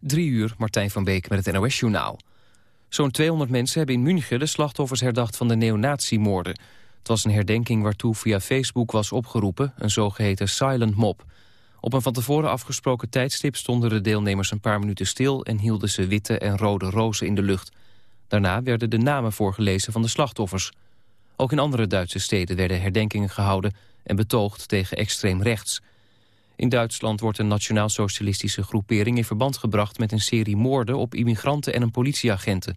Drie uur, Martijn van Beek met het NOS-journaal. Zo'n 200 mensen hebben in München de slachtoffers herdacht van de neonazimoorden. Het was een herdenking waartoe via Facebook was opgeroepen, een zogeheten silent mob. Op een van tevoren afgesproken tijdstip stonden de deelnemers een paar minuten stil... en hielden ze witte en rode rozen in de lucht. Daarna werden de namen voorgelezen van de slachtoffers. Ook in andere Duitse steden werden herdenkingen gehouden... en betoogd tegen extreem rechts... In Duitsland wordt een nationaal-socialistische groepering in verband gebracht met een serie moorden op immigranten en een politieagenten.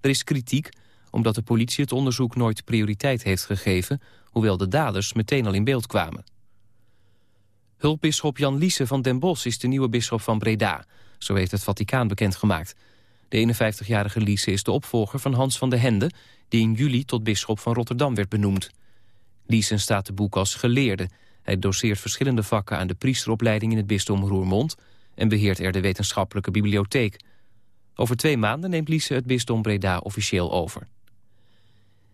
Er is kritiek omdat de politie het onderzoek nooit prioriteit heeft gegeven, hoewel de daders meteen al in beeld kwamen. Hulpbisschop Jan Liese van Den Bosch is de nieuwe bisschop van Breda, zo heeft het Vaticaan bekendgemaakt. De 51-jarige Liese is de opvolger van Hans van de Hende, die in juli tot bisschop van Rotterdam werd benoemd. Liese staat te boek als geleerde hij doseert verschillende vakken aan de priesteropleiding in het bisdom Roermond... en beheert er de wetenschappelijke bibliotheek. Over twee maanden neemt Liese het bisdom Breda officieel over.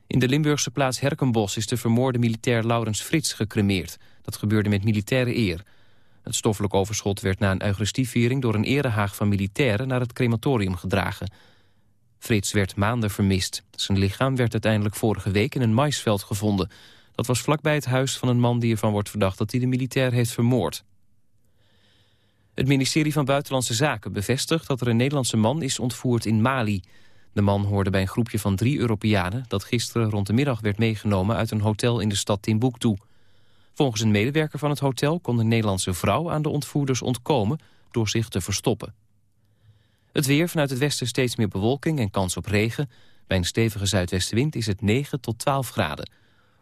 In de Limburgse plaats Herkenbos is de vermoorde militair Laurens Frits gecremeerd. Dat gebeurde met militaire eer. Het stoffelijk overschot werd na een eucharistieviering... door een erehaag van militairen naar het crematorium gedragen. Frits werd maanden vermist. Zijn lichaam werd uiteindelijk vorige week in een maisveld gevonden... Dat was vlakbij het huis van een man die ervan wordt verdacht dat hij de militair heeft vermoord. Het ministerie van Buitenlandse Zaken bevestigt dat er een Nederlandse man is ontvoerd in Mali. De man hoorde bij een groepje van drie Europeanen dat gisteren rond de middag werd meegenomen uit een hotel in de stad Timbuktu. Volgens een medewerker van het hotel kon de Nederlandse vrouw aan de ontvoerders ontkomen door zich te verstoppen. Het weer vanuit het westen steeds meer bewolking en kans op regen. Bij een stevige zuidwestenwind is het 9 tot 12 graden.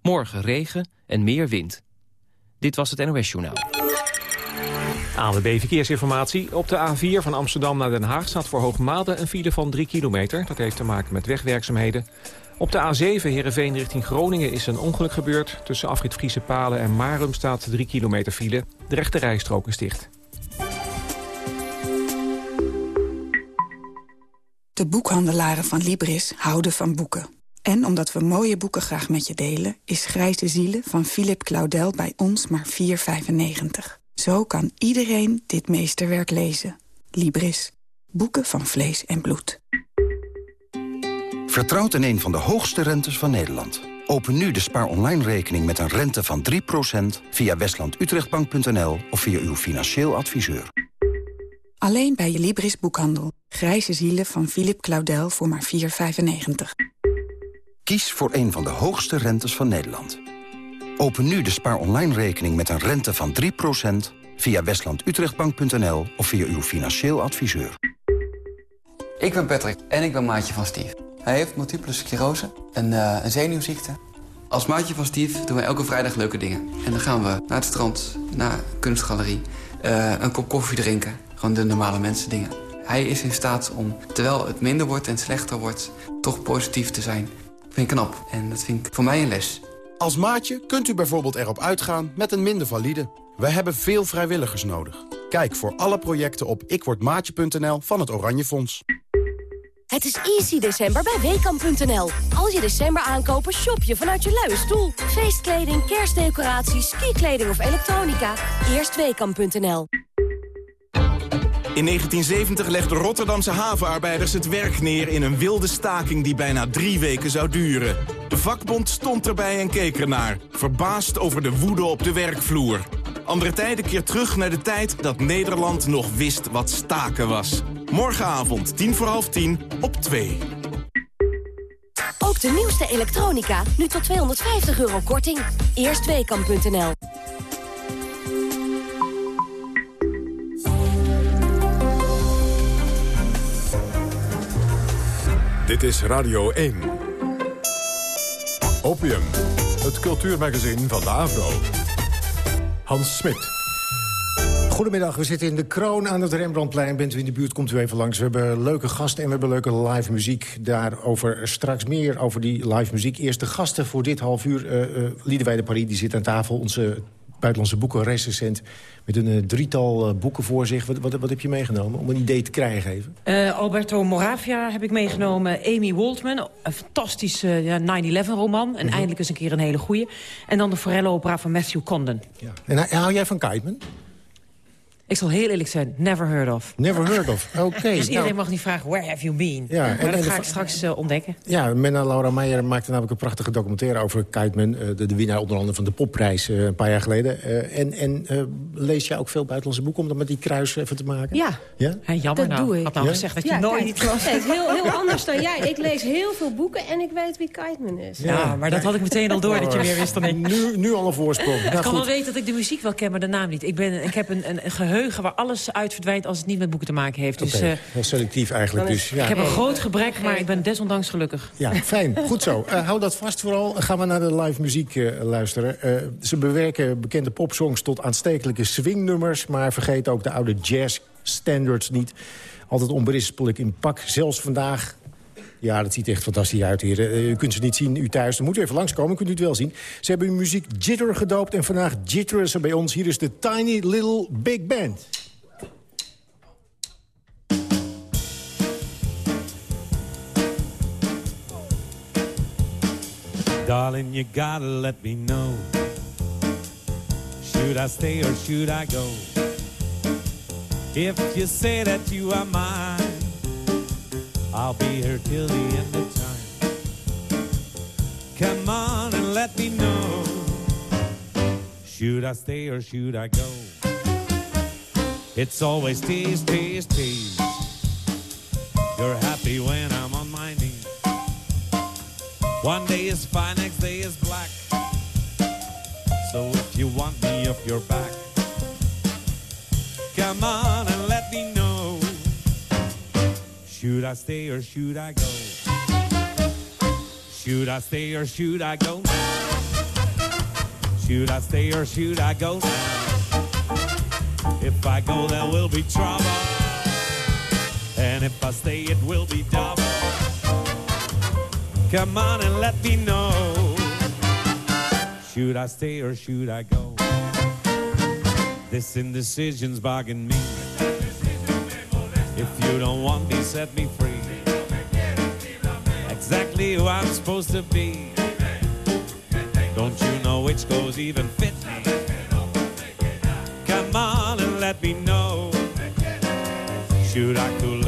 Morgen regen en meer wind. Dit was het NOS Journaal. ANWB Verkeersinformatie. Op de A4 van Amsterdam naar Den Haag staat voor Hoogmade een file van 3 kilometer. Dat heeft te maken met wegwerkzaamheden. Op de A7 Heerenveen richting Groningen is een ongeluk gebeurd. Tussen afrit Friese Palen en Marum staat 3 kilometer file. De rechte rijstrook is dicht. De boekhandelaren van Libris houden van boeken. En omdat we mooie boeken graag met je delen... is Grijze Zielen van Philip Claudel bij ons maar 4,95. Zo kan iedereen dit meesterwerk lezen. Libris. Boeken van vlees en bloed. Vertrouwt in een van de hoogste rentes van Nederland. Open nu de spaar online rekening met een rente van 3% via westlandutrechtbank.nl of via uw financieel adviseur. Alleen bij je Libris boekhandel. Grijze zielen van Philip Claudel voor maar 4,95. Kies voor een van de hoogste rentes van Nederland. Open nu de spaar online rekening met een rente van 3% via westlandutrechtbank.nl of via uw financieel adviseur. Ik ben Patrick en ik ben maatje van Steve. Hij heeft multiple sclerose, een, uh, een zenuwziekte. Als maatje van Steve doen wij elke vrijdag leuke dingen. En dan gaan we naar het strand, naar een kunstgalerie, uh, een kop koffie drinken. Gewoon de normale mensen dingen. Hij is in staat om, terwijl het minder wordt en slechter wordt, toch positief te zijn vind ik knap. En dat vind ik voor mij een les. Als maatje kunt u bijvoorbeeld erop uitgaan met een minder valide. We hebben veel vrijwilligers nodig. Kijk voor alle projecten op ikwordmaatje.nl van het Oranje Fonds. Het is easy december bij Weekamp.nl. Als je december aankopen, shop je vanuit je luie stoel. Feestkleding, kerstdecoraties, skikleding of elektronica. Eerst Weekamp.nl. In 1970 legden Rotterdamse havenarbeiders het werk neer in een wilde staking die bijna drie weken zou duren. De vakbond stond erbij en keek ernaar, verbaasd over de woede op de werkvloer. Andere tijden keer terug naar de tijd dat Nederland nog wist wat staken was. Morgenavond, tien voor half tien, op 2. Ook de nieuwste elektronica, nu tot 250 euro korting. Eerstweekam.nl Dit is Radio 1. Opium, het cultuurmagazin van de Avro. Hans Smit. Goedemiddag, we zitten in de kroon aan het Rembrandtplein. Bent u in de buurt, komt u even langs. We hebben leuke gasten en we hebben leuke live muziek. Daarover straks meer over die live muziek. Eerste gasten voor dit half uur. Uh, uh, de Paris, die zit aan tafel. Onze buitenlandse boekenrecensent met een uh, drietal uh, boeken voor zich. Wat, wat, wat, heb je meegenomen om een idee te krijgen even? Uh, Alberto Moravia heb ik meegenomen. Amy Waldman, een fantastische ja, 9-11 roman. En -hmm. eindelijk eens een keer een hele goeie. En dan de Forello-opera van Matthew Condon. Ja. En hou jij van Kiteman? Ik zal heel eerlijk zijn, never heard of. Never heard of, oké. dus iedereen nou, mag niet vragen, where have you been? Ja, maar en- dat en ga ik straks eh, ontdekken. Ja, Menna Laura Meijer maakte namelijk een prachtige documentaire over Kiteman. eh, de, de winnaar onder andere van de popprijs eh, een paar jaar geleden. Eh, en en eh, lees jij ook veel buitenlandse boeken om dat met die kruis even te maken? Ja. Ja? Jammer Dat nou. doe ik. Had nou Ja? gezegd dat je Ja, nooit kijk, niet was. kijk, heel, heel anders dan jij. Ik lees heel veel boeken en ik weet wie Kiteman is. Ja, maar dat had ik meteen al door dat je meer wist dan ik. Nu, nu al een voorsprong. Ik Nou, kan wel weten dat ik de muziek wel ken, maar de naam niet. Ik, ben, ik heb een, een, een geheugen waar alles uit verdwijnt als het niet met boeken te maken heeft. Dus eh, heel selectief eigenlijk dus. Ja. ik heb een groot gebrek, maar ik ben desondanks gelukkig. Ja, fijn. Goed zo. Eh, hou dat vast vooral. Gaan we naar de live muziek eh, luisteren. Eh, ze bewerken bekende popsongs tot aanstekelijke swingnummers... maar vergeet ook de oude jazz standards niet. Altijd onberispelijk in pak. Zelfs vandaag... Ja, dat ziet echt fantastisch uit hier. Eh, u kunt ze niet zien, u thuis. Dan moet u even langskomen, kunt u het wel zien. Ze hebben hun muziek Jitter gedoopt en vandaag jitteren ze bij ons. Hier is de Tiny Little Big Band. Darling, you gotta let me know. Should I stay or should I go? If you say that you are mine, I'll be here till the end of time. Come on and let me know. Should I stay or should I go? It's always tease, tease, tease. You're happy when I'm on my knees. One day is fine, next day is black. So if you want me off your back, come on Should I stay or should I go? Should I stay or should I go? Should I stay or should I go? If I go, there will be trouble. And if I stay, it will be double. Come on and let me know. Should I stay or should I go? This indecision's bugging me. If you don't want me, set me free. Exactly who I'm supposed to be. Don't you know which clothes even fit me? Come on and let me know. Should I cool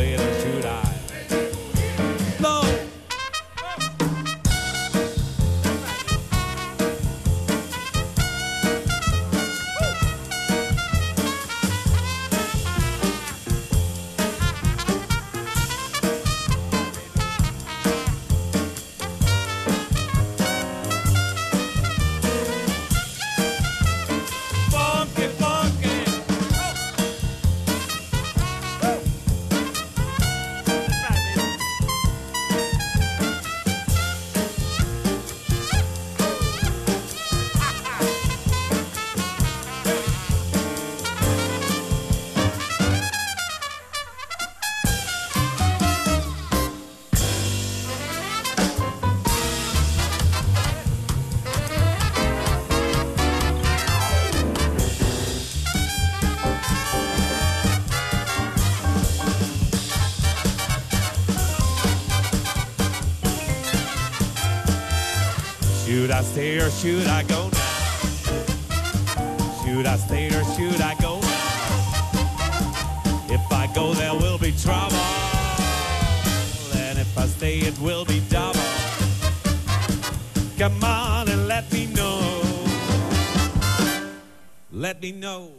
or should I go now? Should I stay or should I go now? If I go, there will be trouble. And if I stay, it will be double. Come on and let me know. Let me know.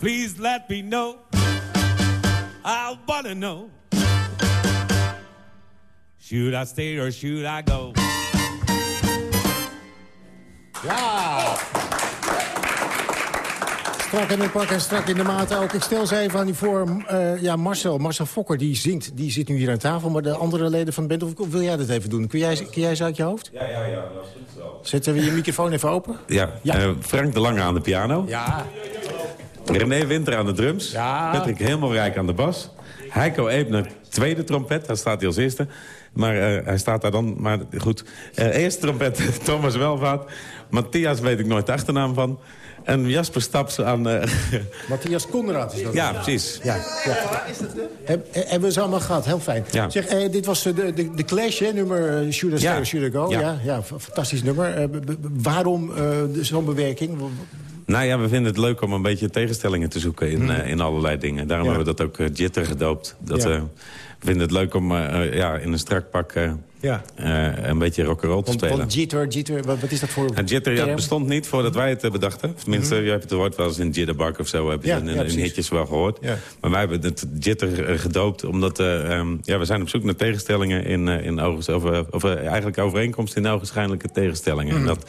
Please let me know. I wanna know. Should I stay or should I go? Ja! Strak in het pak en strak in de maat ook. Ik stel ze even aan u voor. eh, ja, Marcel, Marcel Fokker, die zingt. Die zit nu hier aan tafel. Maar de andere leden van de band, of wil jij dat even doen? Kun jij, kun jij ze uit je hoofd? Ja, ja, ja, dat is goed zo. Zetten we je microfoon even open? Ja, eh, Frank de Lange aan de piano. Ja. René Winter aan de drums. Ja. Patrick Hemelrijk aan de bas. Heiko Eebner, tweede trompet. Daar staat hij als eerste. Maar eh, hij staat daar dan. Maar goed. Eh, eerste trompet Thomas Welvaart. Matthias weet ik nooit de achternaam van. En Jasper Staps aan... eh, Matthias Konrad is dat. ja, precies. Ja, ja. Heb, hebben we ze allemaal gehad, heel fijn. Ja. Zeg, eh, dit was de, de, de Clash, hè, nummer Should I Ja. or Should I Go? Ja, Ja. fantastisch nummer. Waarom de- zo'n bewerking? Nou ja, we vinden het leuk om een beetje tegenstellingen te zoeken in, Hmm. eh, in allerlei dingen. Daarom Ja. hebben we dat ook eh, jitter gedoopt. Dat, Ja. eh, we vinden het leuk om ja, in een strak pak Ja. een beetje rock'n'roll te spelen. want jitter, jitter, wat, wat is dat voor Ja, jitter ja, bestond niet voordat wij het bedachten. Tenminste, je hebt het woord wel eens in jitterbug of zo. Heb je in, in hitjes wel gehoord. Maar wij hebben het jitter gedoopt omdat eh, ehm, ja, we zijn op zoek naar tegenstellingen in, in ogen, of, of eigenlijk overeenkomsten in ogenschijnlijke tegenstellingen. En dat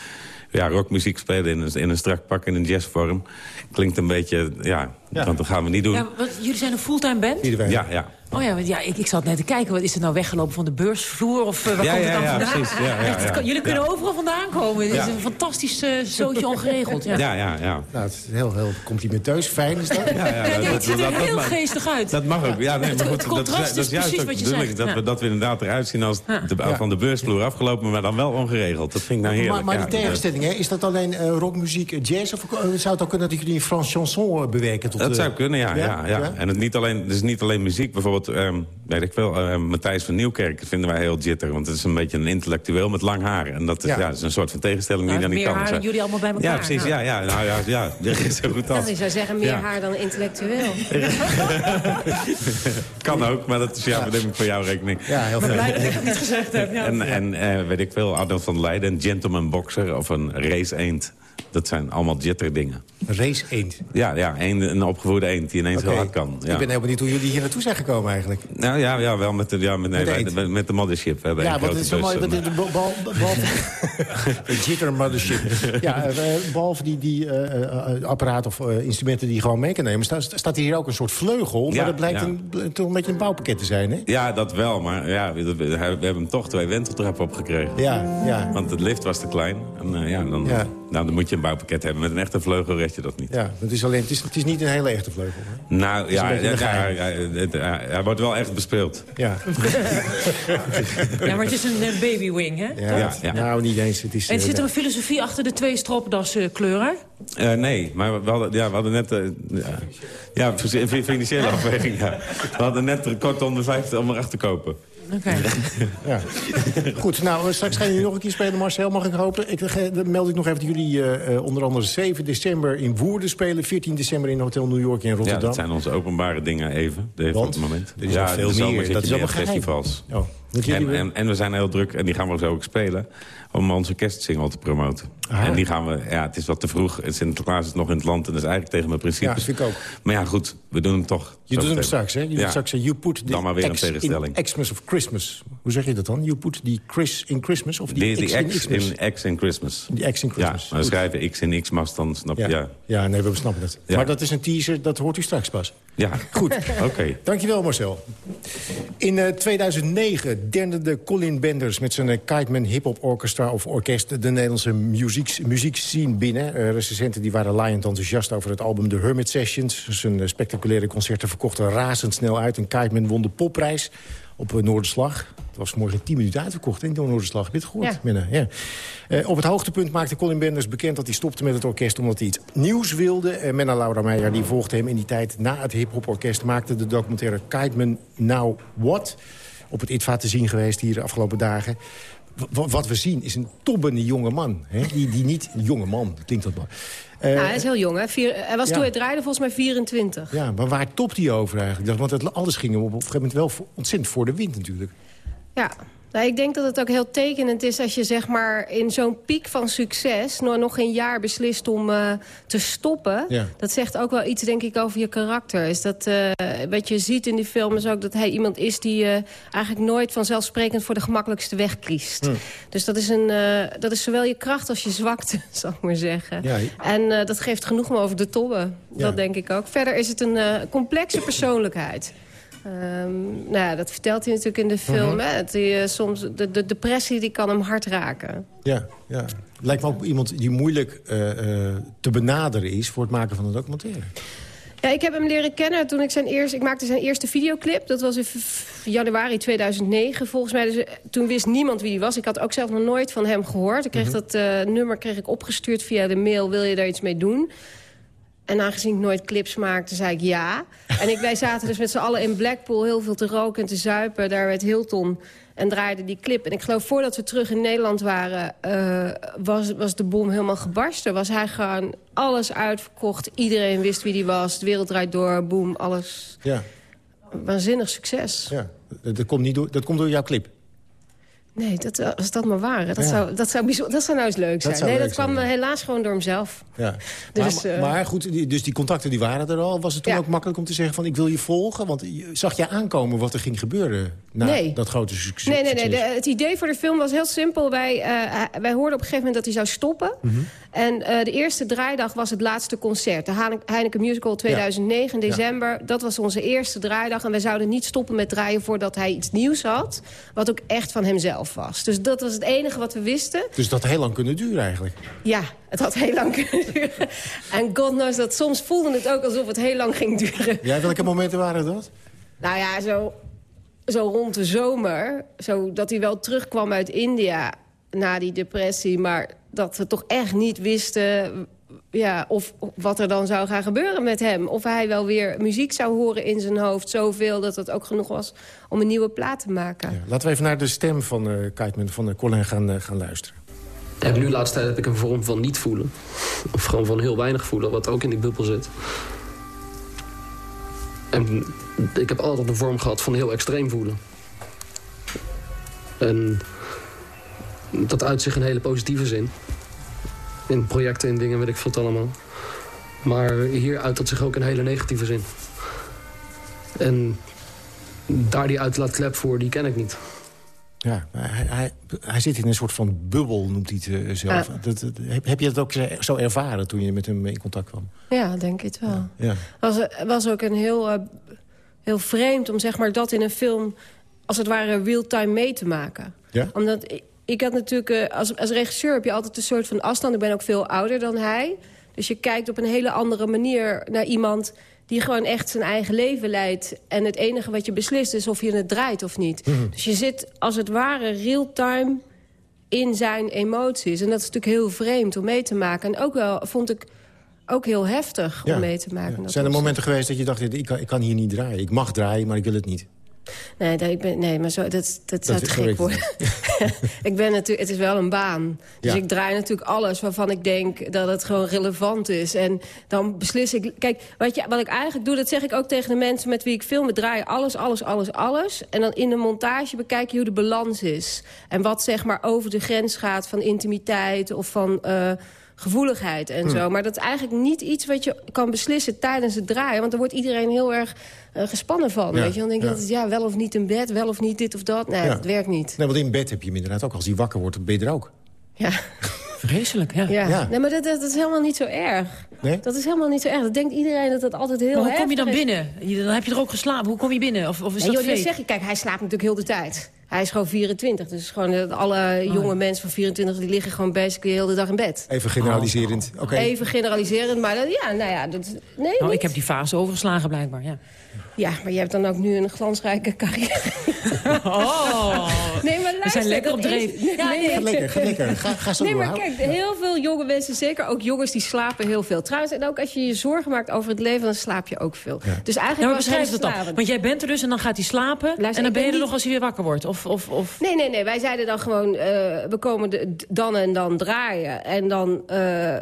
ja, rockmuziek spelen in een, in een strak pak in een jazzvorm klinkt een beetje, ja, Ja. want dat gaan we niet doen. Ja, wat, jullie zijn een fulltime band? Iedereen. Ja, ja. Oh ja, want ja ik, ik zat net te kijken. Wat is er nou weggelopen van de beursvloer? Of eh, waar Ja, komt het ja, dan ja, vandaan? precies. Ja, ja, Echt, het ja. kan- jullie kunnen Ja. overal vandaan komen. Het is een fantastisch eh zootje ongeregeld. Ja. Ja, ja, ja. Nou, het is heel, heel complimenteus. Fijn is dat. Ja, ja, Ja, ja, het ziet er heel geestig uit. Dat mag ook. Ja, nee, maar Het- goed, het contrast dat, is, dat is is juist precies ook wat Dat, we, dat we inderdaad eruit zien als de, Ja. van de beursvloer afgelopen... maar dan wel ongeregeld. Dat vind ik nou heerlijk. Maar, maar die tegenstelling, hè, is dat alleen eh, rockmuziek, jazz? Of zou het ook kunnen dat jullie een Frans chanson bewerken? Tot, Dat zou kunnen, ja. ja? Ja, En het, niet alleen, het is niet alleen muziek. Bijvoorbeeld, ehm, weet ik veel, ehm, Matthijs van Nieuwkerk vinden wij heel jitter. Want het is een beetje een intellectueel met lang haar. En dat is, Ja. ja. dat is een soort van tegenstelling Nou, die dan niet meer kan. haar dan jullie allemaal bij elkaar. Ja, precies. Nou. Ja, ja, nou, ja, ja, ja, zo goed als. je zou zeggen meer Ja. haar dan intellectueel. Kan ook, maar dat is ja, dat neem ik voor jouw rekening. Ja, heel fijn. blij dat ik het niet gezegd heb. Ja. En, en eh, weet ik veel, Arnold van Leiden, een gentleman boxer of een race eend. Dat zijn allemaal jitter dingen. Race eend. Ja, ja een, een opgevoerde eend die ineens heel hard kan. Ja. Ik ben heel benieuwd hoe jullie hier naartoe zijn gekomen eigenlijk. Nou ja, ja wel met de, ja, met, nee, Met de met, met de mothership. We hebben Ja, want het is zo mooi. Dat is, bal, jitter mothership. Ja, eh, behalve die, die eh, eh, apparaten of eh, instrumenten die je gewoon mee kan nemen... Staat, staat hier ook een soort vleugel. Maar Ja, dat blijkt ja. een, toch een beetje een bouwpakket te zijn, hè? Ja, dat wel, maar ja, we, we- we hebben hem toch twee wenteltrappen opgekregen. Ja, ja. Want het lift was te klein. En eh, ja, dan, Ja. Nou, dan moet je een bouwpakket hebben. Met een echte vleugel red je dat niet. Ja, het is, alleen, het, is, het is niet een hele echte vleugel. Hè? Nou, ja, hij wordt wel echt bespeeld. Ja, Ja, maar het is een eh, babywing, hè? ja, Ja, ja. nou niet eens. Het is, En eh, zit er een filosofie achter de twee stropdaskleuren? Eh, nee, maar we hadden, ja, we hadden net... eh, ja, ja, fi- fi- financiële afweging, ja. We hadden net kort onder 50 om erachter te kopen. Oké. Ja. Goed, nou, eh, straks gaan jullie nog een keer spelen, Marcel, mag ik hopen. Ik, eh, dan meld ik nog even dat jullie eh, eh, onder andere 7 december in Woerden spelen... 14 december in Hotel New York in Ja, Rotterdam. dat zijn onze openbare dingen even, even Want? op het moment. Er is ja, nog veel meer. Dat is allemaal festivals. Oh, En, en, en we zijn heel druk, en die gaan we zo ook spelen... om onze kerstsingle te promoten. Aha. En die gaan we, ja, het is wat te vroeg. Sinterklaas is nog in het land en dat is eigenlijk tegen mijn principes. Ja, vind ik ook. Maar ja, goed, we doen hem toch. Je doet hem straks, hè? Je doet Ja. straks, you put the Dan maar weer een X tegenstelling. in Xmas of Christmas. Hoe zeg je dat dan? You put the Chris in Christmas of die, Die, X die in X Xmas? in X in Christmas. Die X in Ja, Christmas. maar we Goed. schrijven X in X-mas, dan snap je. Ja. Ja, Ja. nee, we snappen het. Ja. Maar dat is een teaser, dat hoort u straks pas. ja. Goed. oké. Dankjewel, Marcel. In eh, 2009 denderde Colin Benders met zijn eh, Kiteman Hip Hop Orchestra of Orkest... de Nederlandse muziek, muziekscene binnen. Eh recensenten die waren laaiend enthousiast over het album The Hermit Sessions. Zijn eh, spectaculaire concerten verkochten razendsnel uit... en Kiteman won de popprijs op eh, Noorderslag. Het was morgen 10 minuten uitverkocht in Noorderslag. Heb je het gehoord, Ja. Ja. Op het hoogtepunt maakte Colin Benders bekend dat hij stopte met het orkest... omdat hij iets nieuws wilde. En Menna Laura Meijer die volgde hem in die tijd na het hip-hop orkest... maakte de documentaire Kiteman Now What... op het ITVA te zien geweest hier de afgelopen dagen. Wat we zien is een tobbende jonge man. Hè? Die, die niet... Jonge man, klinkt dat maar. Eh, Nou, hij is heel jong, hè? Vier, hij was Ja. toen hij draaide volgens mij 24. ja, maar waar topt hij over eigenlijk? Want het, alles ging hem op een gegeven moment wel ontzettend voor de wind natuurlijk. Ja. Nou, ik denk dat het ook heel tekenend is als je zeg maar in zo'n piek van succes... nog, een jaar beslist om eh, te stoppen. Ja. Dat zegt ook wel iets, denk ik, over je karakter. Is dat, eh, wat je ziet in die film is ook dat hij iemand is... die eh, eigenlijk nooit vanzelfsprekend voor de gemakkelijkste weg kiest. Hm. Dus dat is, een, dat is zowel je kracht als je zwakte, zal ik maar zeggen. Ja. En dat geeft genoeg om over de tobben. Ja. Dat denk ik ook. Verder is het een complexe persoonlijkheid. Ehm, nou ja, dat vertelt hij natuurlijk in de film. Mhm. hè, eh, soms de, de depressie die kan hem hard raken. Ja, ja. Lijkt me ook iemand die moeilijk eh, eh, te benaderen is... voor het maken van een documentaire. Ja, ik heb hem leren kennen toen ik zijn eerste... Ik maakte zijn eerste videoclip. Dat was in januari 2009 volgens mij. Dus, toen wist niemand wie hij was. Ik had ook zelf nog nooit van hem gehoord. Ik kreeg Mhm. dat nummer kreeg ik opgestuurd via de mail. Wil je daar iets mee doen? En aangezien ik nooit clips maakte, zei ik ja. En ik, wij zaten dus met z'n allen in Blackpool heel veel te roken en te zuipen. Daar werd Hilton. En draaide die clip. En ik geloof voordat we terug in Nederland waren... eh, was, was de bom helemaal gebarsten. Was hij gewoon alles uitverkocht. Iedereen wist wie die was. De wereld draait door. Boom, alles. Ja, Waanzinnig succes. ja. Dat, dat komt niet door, dat komt door jouw clip. Nee, dat, eh, als dat maar waren. Dat, Ja. zou, dat, zou, bijzonder, dat zou nou eens leuk zijn. zou nee, leuk dat kwam zijn, eh, helaas gewoon door hemzelf. Ja. Dus, maar, eh, maar goed, die, dus die contacten die waren er al. Was het toen ook makkelijk om te zeggen van ik wil je volgen? Want zag je aankomen wat er ging gebeuren na Nee. dat grote succes? Nee, nee, nee. De- het idee voor de film was heel simpel. Wij, eh, wij hoorden op een gegeven moment dat hij zou stoppen. Mhm. En eh, de eerste draaidag was het laatste concert. De Heineken Musical 2009 in Ja. december. Dat was onze eerste draaidag. En wij zouden niet stoppen met draaien voordat hij iets nieuws had. Wat ook echt van hemzelf was. Dus dat was het enige wat we wisten. Dus dat had heel lang kunnen duren eigenlijk. Ja, het had heel lang kunnen duren. En god knows dat soms voelde het ook alsof het heel lang ging duren. Ja, welke momenten waren dat? Nou ja, zo, zo rond de zomer. Zo dat hij wel terugkwam uit India na die depressie. Maar dat we toch echt niet wisten ja, of wat er dan zou gaan gebeuren met hem. Of hij wel weer muziek zou horen in zijn hoofd. Zoveel dat het ook genoeg was om een nieuwe plaat te maken. Laten we even naar de stem van uh, Kiteman, van uh, Colin gaan, uh, gaan luisteren. Heb nu de laatste tijd heb ik een vorm van niet voelen. Of gewoon van heel weinig voelen, wat ook in die bubbel zit. En ik heb altijd een vorm gehad van heel extreem voelen. En dat uit zich in een hele positieve zin. In projecten, in dingen, weet ik veel het allemaal. Maar hier uit dat zich ook in een hele negatieve zin. En daar die uitlaatklep voor, die ken ik niet. Ja, hij, hij, hij, zit in een soort van bubbel, noemt hij het uh, zelf. Uh, dat, dat, heb, heb, je dat ook zo ervaren toen je met hem in contact kwam? Ja, denk ik wel. Ja. Was, was ook een heel, uh, heel vreemd om zeg maar, dat in een film... als het ware real-time mee te maken. Ja? Omdat ik, had natuurlijk... uh, als, als regisseur heb je altijd een soort van afstand. Ik ben ook veel ouder dan hij. Dus je kijkt op een hele andere manier naar iemand die gewoon echt zijn eigen leven leidt. En het enige wat je beslist is of je het draait of niet. Mm. Dus je zit als het ware real-time in zijn emoties. En dat is natuurlijk heel vreemd om mee te maken. En ook wel, vond ik, ook heel heftig ja. om mee te maken. Ja. Zijn er momenten geweest dat je dacht, ik kan, ik kan hier niet draaien. Ik mag draaien, maar ik wil het niet. Nee, dat, ik ben, nee maar zo, dat, dat, dat zou te gek worden. ik ben natuurlijk, het is wel een baan. Dus ja. ik draai natuurlijk alles waarvan ik denk dat het gewoon relevant is. En dan beslis ik... Kijk, wat, je, wat ik eigenlijk doe, dat zeg ik ook tegen de mensen met wie ik film. We draaien alles, alles, alles, alles. En dan in de montage bekijk je hoe de balans is. En wat zeg maar over de grens gaat van intimiteit of van... Uh, gevoeligheid en hmm. zo. Maar dat is eigenlijk niet iets wat je kan beslissen tijdens het draaien. Want dan wordt iedereen heel erg uh, gespannen van. Ja, weet je? Dan denk je, ja. dat ja, wel of niet in bed, wel of niet dit of dat. Nee, ja. dat werkt niet. Nee, want in bed heb je hem inderdaad ook. Als hij wakker wordt, ben je er ook. Ja. Vreselijk, ja. ja. ja. Nee, maar dat, dat, is helemaal niet zo erg. Nee? Dat is helemaal niet zo erg. Dat denkt iedereen dat dat altijd heel maar hoe kom je dan is. binnen? Dan heb je er ook geslapen. Hoe kom je binnen? Of, of is nee, dat joh, zeg je, Kijk, hij slaapt natuurlijk heel de tijd. Hij is gewoon 24. Dus gewoon alle oh. jonge mensen van 24... die liggen gewoon basically heel de dag in bed. Even generaliserend. Oh. Okay. Even generaliserend, maar dat, ja, nou ja... Dat, nee, nou, ik heb die fase overgeslagen blijkbaar, ja. Ja, maar je hebt dan ook nu een glansrijke carrière. Oh, nee, maar luister, we zijn lekker op dreef. Is, ja, nee, ga lekker, ga lekker. Ga, ga zo nee, maar kijk, heel veel jonge mensen, zeker ook jongens, die slapen heel veel. Trouwens, en ook als je je zorgen maakt over het leven, dan slaap je ook veel. Ja. Dus eigenlijk ja, maar beschrijf het dan. Want jij bent er dus en dan gaat hij slapen. Luister, en dan ben je er niet... nog als hij weer wakker wordt. Of, of, of... Nee, nee, nee. Wij zeiden dan gewoon, uh, we komen de, dan en dan draaien. En dan... Uh,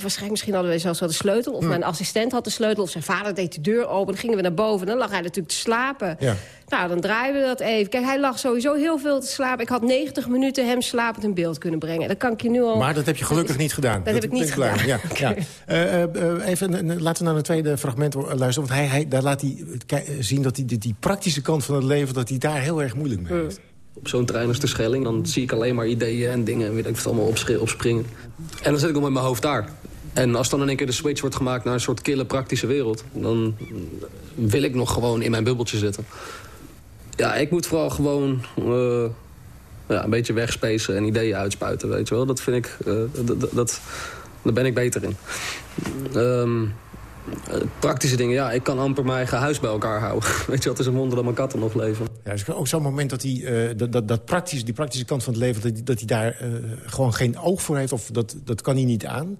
waarschijnlijk misschien hadden we zelfs wel de sleutel. Of mijn assistent had de sleutel. Of zijn vader deed de deur open. Dan gingen we naar boven. En dan lag hij natuurlijk te slapen. Ja. Nou, dan draaien we dat even. Kijk, hij lag sowieso heel veel te slapen. Ik had 90 minuten hem slapend in beeld kunnen brengen. Dat kan ik je nu al... Maar dat heb je gelukkig niet gedaan. Dat, dat heb ik niet gedaan. Ja, okay. ja. Uh, uh, even, laten we naar een tweede fragment luisteren. Want hij, hij, daar laat hij zien dat hij die, die praktische kant van het leven... dat hij daar heel erg moeilijk mee heeft. Op zo'n trein als de Schelling, dan zie ik alleen maar ideeën en dingen... en weet ik het allemaal opspringen. En dan zit ik al met mijn hoofd daar. En als dan in één keer de switch wordt gemaakt naar een soort kille praktische wereld... dan wil ik nog gewoon in mijn bubbeltje zitten. Ja, ik moet vooral gewoon uh, ja, een beetje wegspacen en ideeën uitspuiten, weet je wel. Dat vind ik, uh, dat, daar ben ik beter in. Um, praktische dingen, ja, ik kan amper mijn eigen huis bij elkaar houden. Weet je, wat is een wonder dat mijn katten nog leven. Ja, is ook zo'n moment dat hij uh, dat, dat, dat praktisch, die praktische kant van het leven... dat dat hij daar uh, gewoon geen oog voor heeft, of dat, dat kan hij niet aan.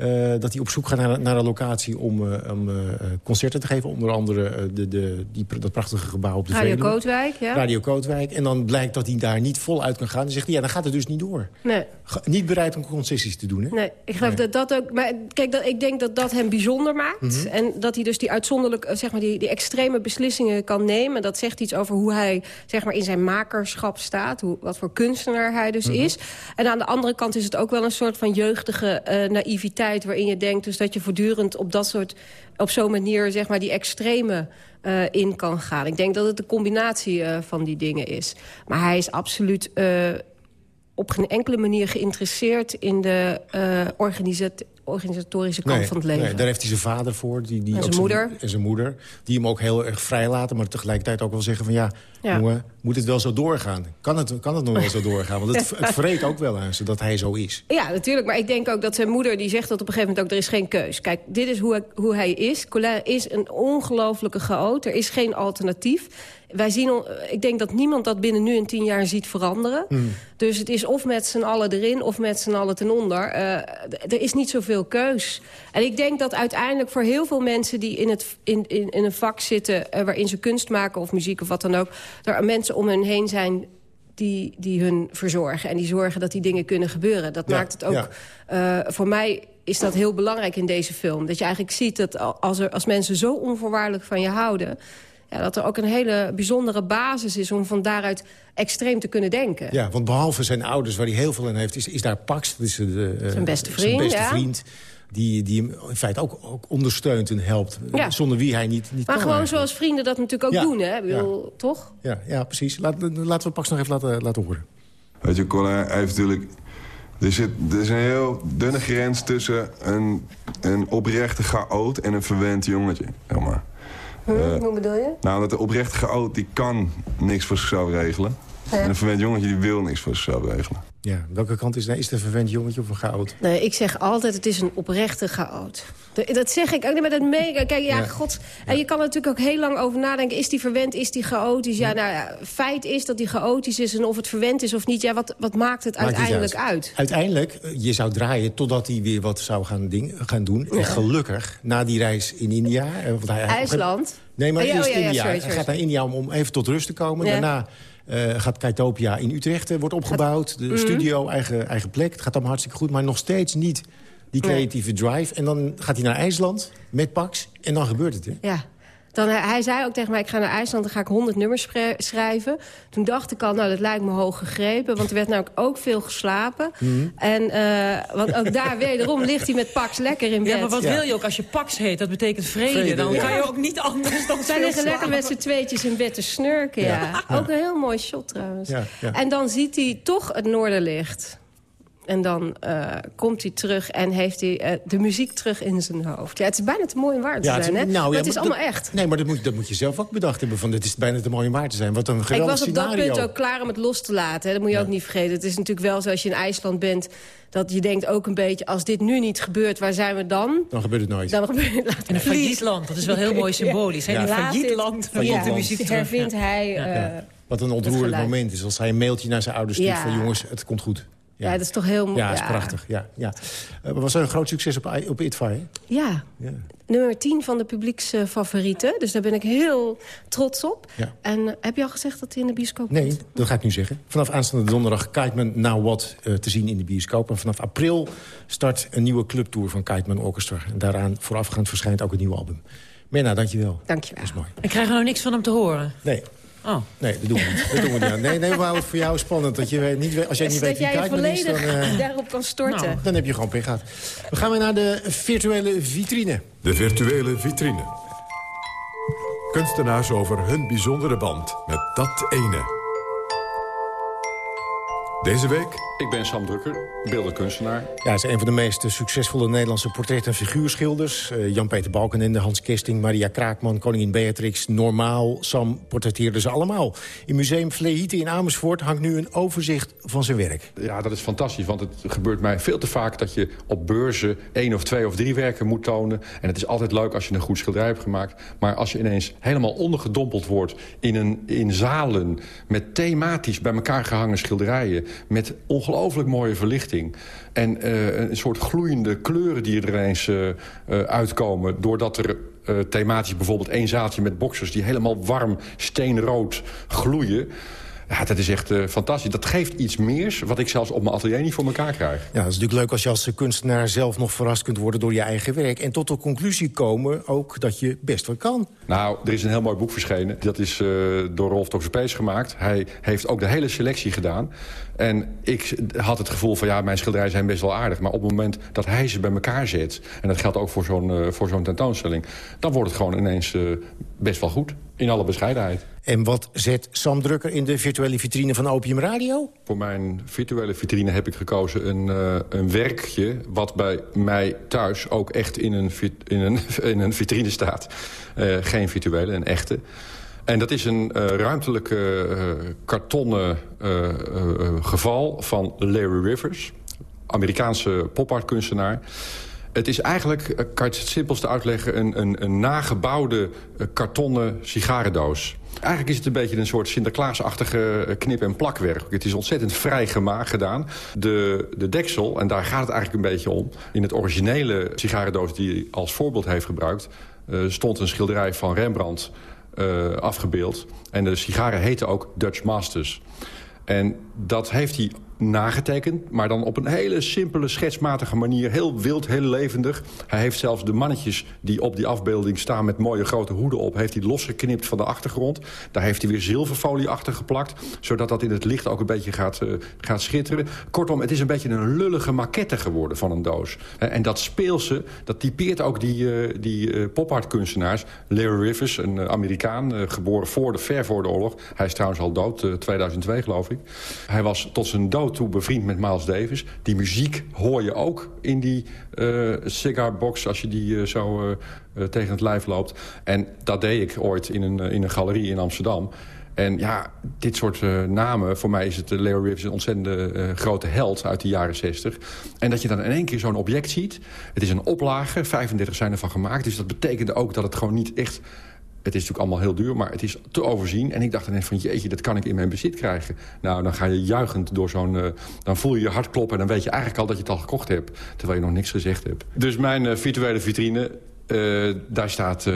Uh, dat hij op zoek gaat naar, naar een locatie om, uh, om uh, concerten te geven. Onder andere de, de, die, dat prachtige gebouw op de Radio Veluwe. Kootwijk, ja. Radio Kootwijk. En dan blijkt dat hij daar niet vol uit kan gaan. Dan zegt hij, ja, dan gaat het dus niet door. Nee. Ga, niet bereid om concessies te doen, hè? Nee, ik geloof nee. dat dat ook... Maar kijk, dat, ik denk dat dat hem bijzonder maakt. Mm -hmm. En dat hij dus die uitzonderlijk, zeg maar, die, die extreme beslissingen kan nemen. Dat zegt iets over hoe hij, zeg maar, in zijn makerschap staat. Hoe, wat voor kunstenaar hij dus mm -hmm. is. En aan de andere kant is het ook wel een soort van jeugdige naïviteit... waarin je denkt dus dat je voortdurend op dat soort, op zo'n manier zeg maar die extreme uh, in kan gaan. Ik denk dat het de combinatie uh, van die dingen is. Maar hij is absoluut uh, op geen enkele manier geïnteresseerd in de organisatie organisatorische kant nee, van het leven. Nee, daar heeft hij zijn vader voor. Die, die en zijn moeder. en zijn moeder. Die hem ook heel erg vrij laten. Maar tegelijkertijd ook wel zeggen van... ja, ja. jongen, moet het wel zo doorgaan? Kan het, kan het nog wel zo doorgaan? Want het, het vreet ook wel aan ze dat hij zo is. Ja, natuurlijk. Maar ik denk ook dat zijn moeder... die zegt dat op een gegeven moment ook... er is geen keus. Kijk, dit is hoe hij, hoe hij is. Colin is een ongelofelijke chaot. Er is geen alternatief wij zien, ik denk dat niemand dat binnen nu en tien jaar ziet veranderen. Mm. Dus het is of met z'n allen erin of met z'n allen ten onder. Uh, er is niet zoveel keus. En ik denk dat uiteindelijk voor heel veel mensen die in, het, in, in, in een vak zitten... Uh, waarin ze kunst maken of muziek of wat dan ook... er mensen om hen heen zijn die, die hun verzorgen. En die zorgen dat die dingen kunnen gebeuren. Dat ja, maakt het ook... Ja. Uh, voor mij is dat heel belangrijk in deze film. Dat je eigenlijk ziet dat als, er, als mensen zo onvoorwaardelijk van je houden ja, dat er ook een hele bijzondere basis is om van daaruit extreem te kunnen denken. Ja, want behalve zijn ouders, waar hij heel veel in heeft... is, is daar Pax, dat is de, uh, zijn beste vriend, zijn beste ja. vriend die, die hem in feite ook, ook ondersteunt en helpt. Ja. Zonder wie hij niet, niet maar kan gewoon eigenlijk. zoals vrienden dat natuurlijk ook Ja. doen, hè? Bedoel, Ja. Toch? Ja, ja precies. Laat, laten we Pax nog even laten, laten horen. Weet je, Colin hij heeft natuurlijk... Er, zit, er is een heel dunne grens tussen een, een oprechte chaot en een verwend jongetje. Zeg maar. Hm, Eh, hoe bedoel je? nou, dat de oprechte chaot die kan niks voor zichzelf regelen. Ja. En een verwend jongetje die wil niks voor zichzelf regelen. Ja, welke kant is, is het een verwend jongetje of een chaot? Nee, ik zeg altijd, het is een oprechte chaot. Dat zeg ik ook niet met het mega. Kijk, ja, Ja. god. En je kan er natuurlijk ook heel lang over nadenken. Is die verwend, is die chaotisch? Ja, nou ja, feit is dat die chaotisch is. En of het verwend is of niet, ja, wat, wat maakt het Maakt uiteindelijk uit? Uiteindelijk, eh, je zou draaien totdat hij weer wat zou gaan, ding, gaan doen. En gelukkig, na die reis in India... eh, Want hij, hij- IJsland? Nee, maar Oh, eerst oh, ja, ja, India. sorry, Hij gaat naar India om, om even tot rust te komen. Ja. Daarna eh, gaat Kaitopia in Utrecht eh, wordt opgebouwd. De Mhm. studio, eigen, eigen plek. Het gaat allemaal hartstikke goed, maar nog steeds niet die creatieve drive. En dan gaat hij naar IJsland met Pax en dan gebeurt het, hè? Ja. Dan, hij, hij zei ook tegen mij, ik ga naar IJsland, dan ga ik 100 nummers schrijven. Toen dacht ik al, nou, dat lijkt me hoog gegrepen. Want er werd namelijk ook veel geslapen. Mhm. En, eh, want ook daar wederom ligt hij met Pax lekker in bed. Ja, maar wat wil je ook als je Pax heet? Dat betekent vrede. Vrede, dan ja. kan je ook niet anders dan Zij liggen lekker met z'n tweetjes in bed te snurken, ja. Ja. Ook een heel mooi shot trouwens. Ja, ja. En dan ziet hij toch het noorderlicht. En dan eh, komt hij terug en heeft hij eh, de muziek terug in zijn hoofd. Ja, het is bijna te mooi om waar te Ja, het- zijn, hè? nou, maar ja, het is maar allemaal dat- echt. Nee, maar dat moet, dat moet je zelf ook bedacht hebben. Van, dit is bijna te mooi om waar te zijn. Wat een Ik geweldig was op dat scenario. punt ook klaar om het los te laten. Hè. Dat moet je ook niet vergeten. Het is natuurlijk wel zo als je in IJsland bent... dat je denkt ook een beetje, als dit nu niet gebeurt, waar zijn we dan? Dan gebeurt het nooit. Dan gebeurt het later. En een failliet land, dat is wel heel mooi symbolisch. Een failliet land Failliet de muziek terug. hervindt hij... Ja. eh, Wat een ontroerend moment is als hij een mailtje naar zijn ouders stuurt Ja. van jongens, het komt goed. Ja. dat is toch heel mooi. Ja, dat is prachtig. Ja, ja. Uh, was een groot succes op, op ITVA, hè? Ja, Ja. nummer 10 van de publieksfavorieten. Dus daar ben ik heel trots op. Ja. En eh, heb je al gezegd dat hij in de bioscoop Nee, komt? dat ga ik nu zeggen. Vanaf aanstaande donderdag Kiteman Now What uh, te zien in de bioscoop. En vanaf april start een nieuwe clubtour van Kiteman Orchestra. En daaraan voorafgaand verschijnt ook het nieuwe album. Menna, dankjewel. Dankjewel. Dat is mooi. Ik krijg er nou niks van hem te horen. Nee, Oh. nee, dat doen we niet. Dat doen we niet aan. Nee, nee, we houden het voor jou spannend. Dat je weet niet, als jij niet weet wie is, dan, volledig eh, daarop kan storten. Nou. dan heb je gewoon pech gehad. We gaan weer naar de virtuele vitrine. De virtuele vitrine. Kunstenaars over hun bijzondere band met dat ene. Deze week Ik ben Sam Drukker, beeldend kunstenaar. Ja, hij is een van de meest succesvolle Nederlandse portret- en figuurschilders. Eh, Jan-Peter Balkenende, Hans Kesting, Maria Kraakman, Koningin Beatrix. Normaal, Sam portretteerde ze allemaal. In Museum Vlehieten in Amersfoort hangt nu een overzicht van zijn werk. Ja, dat is fantastisch, want het gebeurt mij veel te vaak... dat je op beurzen één of twee of drie werken moet tonen. En het is altijd leuk als je een goed schilderij hebt gemaakt. Maar als je ineens helemaal ondergedompeld wordt... in, een, in zalen met thematisch bij elkaar gehangen schilderijen... met ongelooflijk mooie verlichting. En een soort gloeiende kleuren die er ineens uitkomen... doordat er thematisch bijvoorbeeld één zaaltje met boxers... die helemaal warm steenrood gloeien... Ja, dat is echt uh, fantastisch. Dat geeft iets meer wat ik zelfs op mijn atelier niet voor elkaar krijg. Ja, dat is natuurlijk leuk als je als kunstenaar zelf nog verrast kunt worden door je eigen werk. En tot de conclusie komen ook dat je best wel kan. Nou, er is een heel mooi boek verschenen. Dat is uh, door Rolf Toxopees gemaakt. Hij heeft ook de hele selectie gedaan. En ik had het gevoel van, ja, mijn schilderijen zijn best wel aardig. Maar op het moment dat hij ze bij elkaar zet... en dat geldt ook voor zo'n uh, voor zo'n tentoonstelling... dan wordt het gewoon ineens best wel goed. In alle bescheidenheid. En wat zet Sam Drukker in de virtuele vitrine van Opium Radio? Voor mijn virtuele vitrine heb ik gekozen een, uh, een werkje... wat bij mij thuis ook echt in een, in een, in een vitrine staat. Geen virtuele, een echte. En dat is een uh, ruimtelijke kartonnen geval van Larry Rivers... Amerikaanse popartkunstenaar... Het is eigenlijk, kan je het simpelste uitleggen... een, een, een nagebouwde kartonnen sigarendoos. Eigenlijk is het een beetje een soort Sinterklaasachtige eh, knip- en plakwerk. Het is ontzettend vrij gedaan. De, de deksel, en daar gaat het eigenlijk een beetje om... in het originele sigarendoos die hij als voorbeeld heeft gebruikt... Stond een schilderij van Rembrandt uh, afgebeeld. En de sigaren heten ook Dutch Masters. En dat heeft hij nagetekend, maar dan op een hele simpele, schetsmatige manier. Heel wild, heel levendig. Hij heeft zelfs de mannetjes die op die afbeelding staan... met mooie grote hoeden op, heeft hij losgeknipt van de achtergrond. Daar heeft hij weer zilverfolie achter geplakt... zodat dat in het licht ook een beetje gaat, uh, gaat schitteren. Kortom, het is een beetje een lullige maquette geworden van een doos. Uh, en dat speelse, dat typeert ook die, uh, die popartkunstenaars. Larry Rivers, een Amerikaan, geboren voor de, ver voor de oorlog. Hij is trouwens al dood, 2002 geloof ik. Hij was tot zijn dood toe bevriend met Miles Davis. Die muziek hoor je ook in die uh, cigarbox als je die uh, zo uh, tegen het lijf loopt. En dat deed ik ooit in een, in een galerie in Amsterdam. En ja, dit soort namen, voor mij is het Leo Rivers een ontzettende grote held uit de jaren 60. En dat je dan in één keer zo'n object ziet. Het is een oplage, 35 zijn ervan gemaakt. Dus dat betekende ook dat het gewoon niet echt het is natuurlijk allemaal heel duur, maar het is te overzien. En ik dacht ineens van, jeetje, dat kan ik in mijn bezit krijgen. Nou, dan ga je juichend door zo'n... Uh, dan voel je je hart kloppen en dan weet je eigenlijk al dat je het al gekocht hebt. Terwijl je nog niks gezegd hebt. Dus mijn uh, virtuele vitrine, uh, daar staat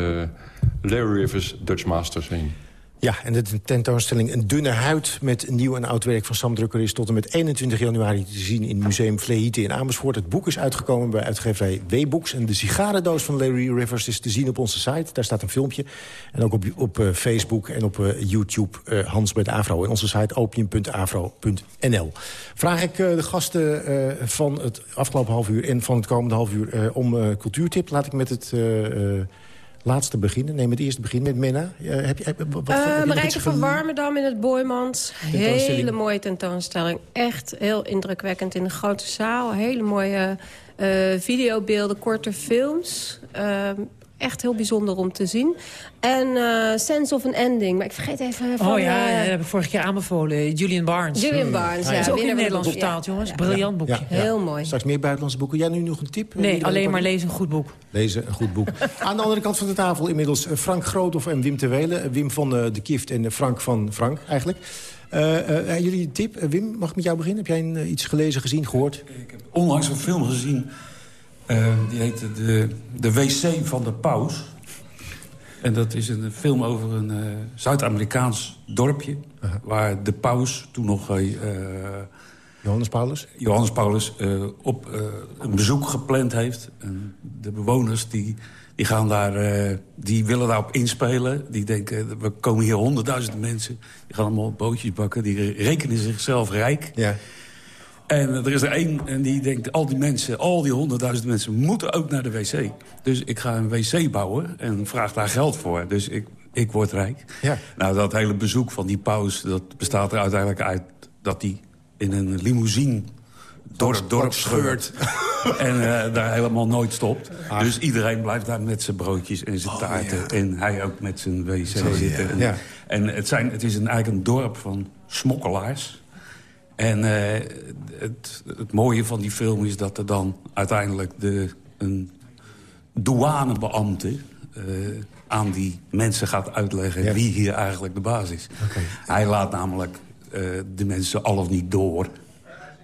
Larry Rivers Dutch Masters in. Ja, en de tentoonstelling Een dunne huid met nieuw en oud werk van Sam Drukker... is tot en met 21 januari te zien in Museum Vlehiete in Amersfoort. Het boek is uitgekomen bij uitgeverij W-Books. En de sigarendoos van Larry Rivers is te zien op onze site. Daar staat een filmpje. En ook op, op uh, Facebook en op uh, YouTube uh, Hans bij de Afro. En onze site opium.afro.nl. Vraag ik de gasten van het afgelopen half uur en van het komende half uur... om cultuurtip. Laat ik met het laatste beginnen? Neem het eerste begin met Menna. Uh, heb je, heb, wat, uh, Marijke van Warmerdam in het Boymans. Hele mooie tentoonstelling. Echt heel indrukwekkend in de grote zaal. Hele mooie uh, videobeelden, korte films. Ehm, echt heel bijzonder om te zien. En uh, Sense of an Ending. Maar ik vergeet even... Van, oh ja, uh, dat heb ik vorig jaar aanbevolen. Julian Barnes. Julian Barnes, ja. ja. is ook in Nederlands vertaald, ja. jongens. Briljant boekje. Ja. Heel mooi. Straks meer buitenlandse boeken. Jij nu nog een tip? Nee, alleen maar lezen een goed boek. Lezen een goed boek. Aan de andere kant van de tafel inmiddels eh, Frank Groothoff en Wim Terwelen. Wim van de Kift en Frank van Frank eigenlijk. Uh, uh, jullie een tip? Wim, mag ik met jou beginnen? Heb jij een, iets gelezen, gezien, gehoord? Ik heb onlangs een film gezien uh, die heet de, de WC van de Paus. En dat is een film over een uh, Zuid-Amerikaans dorpje... -huh. waar de paus toen nog... Uh, Johannes Paulus? Johannes Paulus op een bezoek gepland heeft. En de bewoners die, die, gaan daar, die willen daarop inspelen. Die denken, we komen hier honderdduizend mensen. Die gaan allemaal bootjes bakken. Die rekenen zichzelf rijk. Ja. En er is er één en die denkt, al die mensen, al die honderdduizend mensen... moeten ook naar de wc. Dus ik ga een wc bouwen en vraag daar geld voor. Dus ik, ik word rijk. Ja. Nou, dat hele bezoek van die paus... dat bestaat er uiteindelijk uit dat hij in een limousine door het dorp scheurt. en uh, daar helemaal nooit stopt. Ah. Dus iedereen blijft daar met zijn broodjes en zijn oh, taarten. Ja. En hij ook met zijn wc Zo, zitten. Ja. En, het, zijn, het is een, eigenlijk een dorp van smokkelaars... En uh, het, het, mooie van die film is dat er dan uiteindelijk de, een douanebeambte... Uh, aan die mensen gaat uitleggen wie hier eigenlijk de baas is. Okay. Hij laat namelijk uh, de mensen al of niet door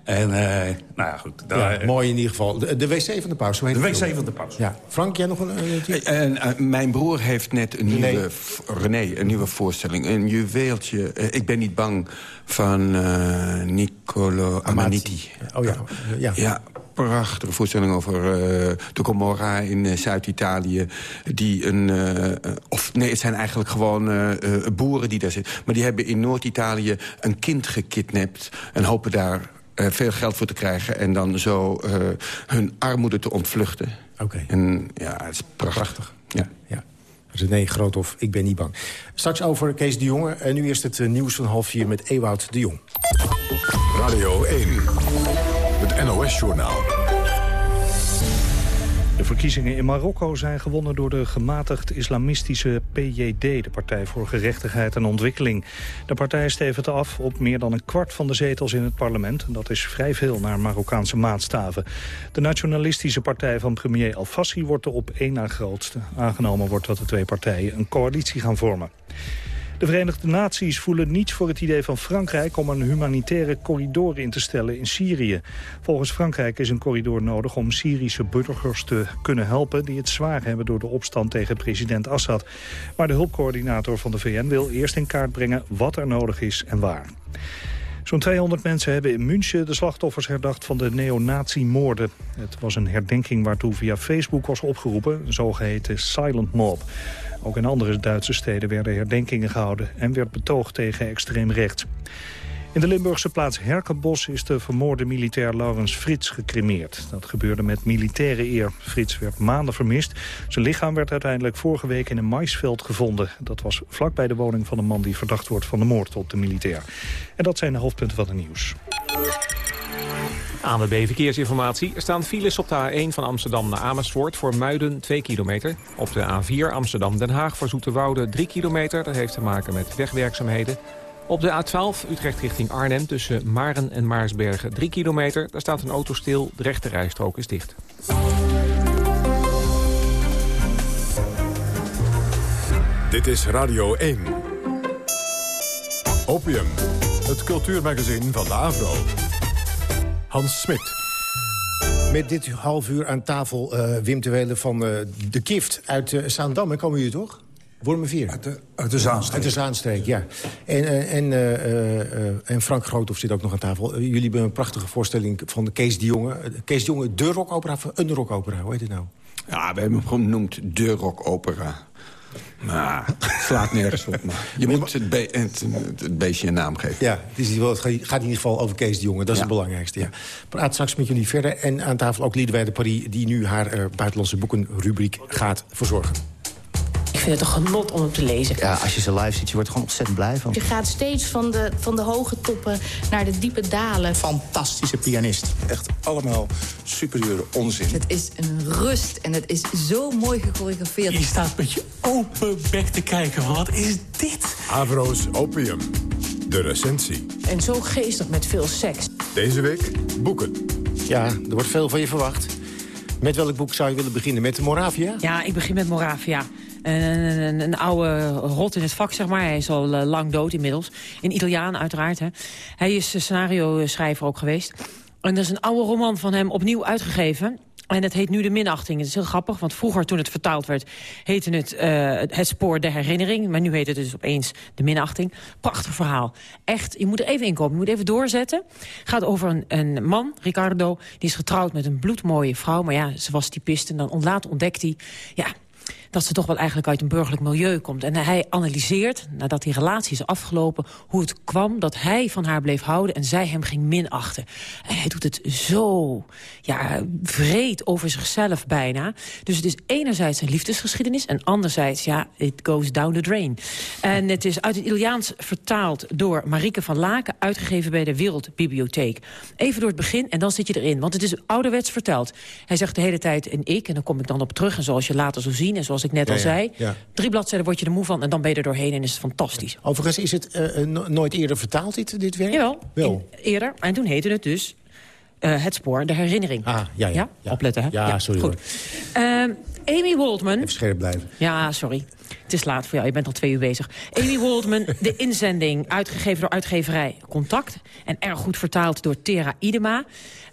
En, uh, nou ja, goed. Daar, ja, mooi in ieder geval. De, de, wc van de paus, hoe heet De wc van de paus. Ja. Frank, jij nog een... Uh, uh, mijn broer heeft net een René. nieuwe... René, een nieuwe voorstelling. Een juweeltje. ik ben niet bang van Niccolo Amaniti. Oh ja. ja. ja prachtige voorstelling over uh, de Comorra in uh, Zuid-Italië. Die een... Uh, of nee, het zijn eigenlijk gewoon boeren die daar zitten. Maar die hebben in Noord-Italië een kind gekidnapt... en hopen daar veel geld voor te krijgen... en dan zo hun armoede te ontvluchten. Oké. En ja, het is prachtig. prachtig. Ja. ja. René Groothoff, ik ben niet bang. Straks over Kees de Jonge. En nu is het nieuws van half vier met Ewout de Jong. Radio 1. Het NOS-journaal. De verkiezingen in Marokko zijn gewonnen door de gematigd islamistische PJD... de Partij voor Gerechtigheid en Ontwikkeling. De partij stevend af op meer dan een kwart van de zetels in het parlement. Dat is vrij veel naar Marokkaanse maatstaven. De nationalistische partij van premier Al-Fassi wordt de op één na grootste. Aangenomen wordt dat de twee partijen een coalitie gaan vormen. De Verenigde Naties voelen niets voor het idee van Frankrijk... om een humanitaire corridor in te stellen in Syrië. Volgens Frankrijk is een corridor nodig om Syrische burgers te kunnen helpen... die het zwaar hebben door de opstand tegen president Assad. Maar de hulpcoördinator van de VN wil eerst in kaart brengen... wat er nodig is en waar. Zo'n 200 mensen hebben in München de slachtoffers herdacht van de neonazi-moorden. Het was een herdenking waartoe via Facebook was opgeroepen, een zogeheten silent mob. Ook in andere Duitse steden werden herdenkingen gehouden... en werd betoogd tegen extreem rechts. In de Limburgse plaats Herkenbos is de vermoorde militair Laurens Frits gecremeerd. Dat gebeurde met militaire eer. Frits werd maanden vermist. Zijn lichaam werd uiteindelijk vorige week in een maisveld gevonden. Dat was vlakbij de woning van een man die verdacht wordt van de moord op de militair. En dat zijn de hoofdpunten van het nieuws. ANWB Verkeersinformatie. Er staan files op de A1 van Amsterdam naar Amersfoort voor Muiden 2 kilometer. Op de A4 Amsterdam-Den Haag voor Zoeterwoude 3 kilometer. Dat heeft te maken met wegwerkzaamheden. Op de A12 Utrecht richting Arnhem tussen Maren en Maarsbergen 3 kilometer. Daar staat een auto stil, de rechte rijstrook is dicht. Dit is Radio 1. Opium, het cultuurmagazin van de Avro. Hans Smit. Met dit half uur aan tafel uh, Wim Welen van uh, De Kift uit uh, Zaandam. Komen jullie toch? Wormerveer? Uit de, uit de Zaanstreek. Uit de Zaanstreek, ja. En, en, en Frank Groothoff zit ook nog aan tafel. jullie hebben een prachtige voorstelling van Kees de Jonge. Kees de Jonge, de rockopera of een rockopera? Hoe heet het nou? Ja, we hebben hem genoemd de rockopera. Nou, het slaat nergens op. Maar je moet het, be het, het, beestje een naam geven. Ja, het, is, het gaat in ieder geval over Kees de Jonge. Dat is het belangrijkste. Ja. Praat straks met jullie verder. En aan tafel ook Liedewij Paris... die nu haar uh, buitenlandse boekenrubriek gaat verzorgen vind het een genot om hem te lezen. Ja, als je ze live ziet, je wordt gewoon ontzettend blij van. Je gaat steeds van de, van de hoge toppen naar de diepe dalen. Fantastische pianist. Echt allemaal superieuze onzin. Het is een rust en het is zo mooi gechoreografeerd. Je staat met je open bek te kijken. Wat is dit? Avro's Opium. De recensie. En zo geestig met veel seks. Deze week boeken. Ja, er wordt veel van je verwacht. Met welk boek zou je willen beginnen? Met Moravia? Ja, ik begin met Moravia. Een, een, oude rot in het vak, zeg maar. Hij is al eh, lang dood inmiddels. In Italiaan uiteraard. Hè. Hij is scenario-schrijver ook geweest. En er is een oude roman van hem opnieuw uitgegeven. En het heet nu De Minachting. Het is heel grappig, want vroeger toen het vertaald werd... heette het uh, Het Spoor der Herinnering. Maar nu heet het dus opeens De Minachting. Prachtig verhaal. Echt, je moet er even inkomen. Je moet even doorzetten. Het gaat over een, een man, Ricardo, die is getrouwd met een bloedmooie vrouw. Maar ja, ze was typist en dan later ontdekt hij... ja, dat ze toch wel eigenlijk uit een burgerlijk milieu komt. En hij analyseert, nadat die relatie is afgelopen... hoe het kwam dat hij van haar bleef houden en zij hem ging minachten. En hij doet het zo ja, vreed over zichzelf bijna. Dus het is enerzijds een liefdesgeschiedenis... en anderzijds, ja, it goes down the drain. En het is uit het Italiaans vertaald door Marike van Laken... uitgegeven bij de Wereldbibliotheek. Even door het begin en dan zit je erin. Want het is ouderwets verteld. Hij zegt de hele tijd een ik en dan kom ik dan op terug. En zoals je later zo zien en zoals ik net al zei. Drie bladzijden word je er moe van en dan ben je er doorheen en is het fantastisch. Overigens is het uh, nooit eerder vertaald, dit, dit werk? Jawel, Wel. eerder. En toen heette het dus uh, Het Spoor, de herinnering. Ah, ja, ja. ja? Opletten, hè? Ja, sorry Goed. Uh, Amy Waldman. Even scherp blijven. Ja, sorry. Het is laat voor jou, je bent al twee uur bezig. Amy Waldman, de inzending, uitgegeven door uitgeverij Contact... en erg goed vertaald door Tera Idema.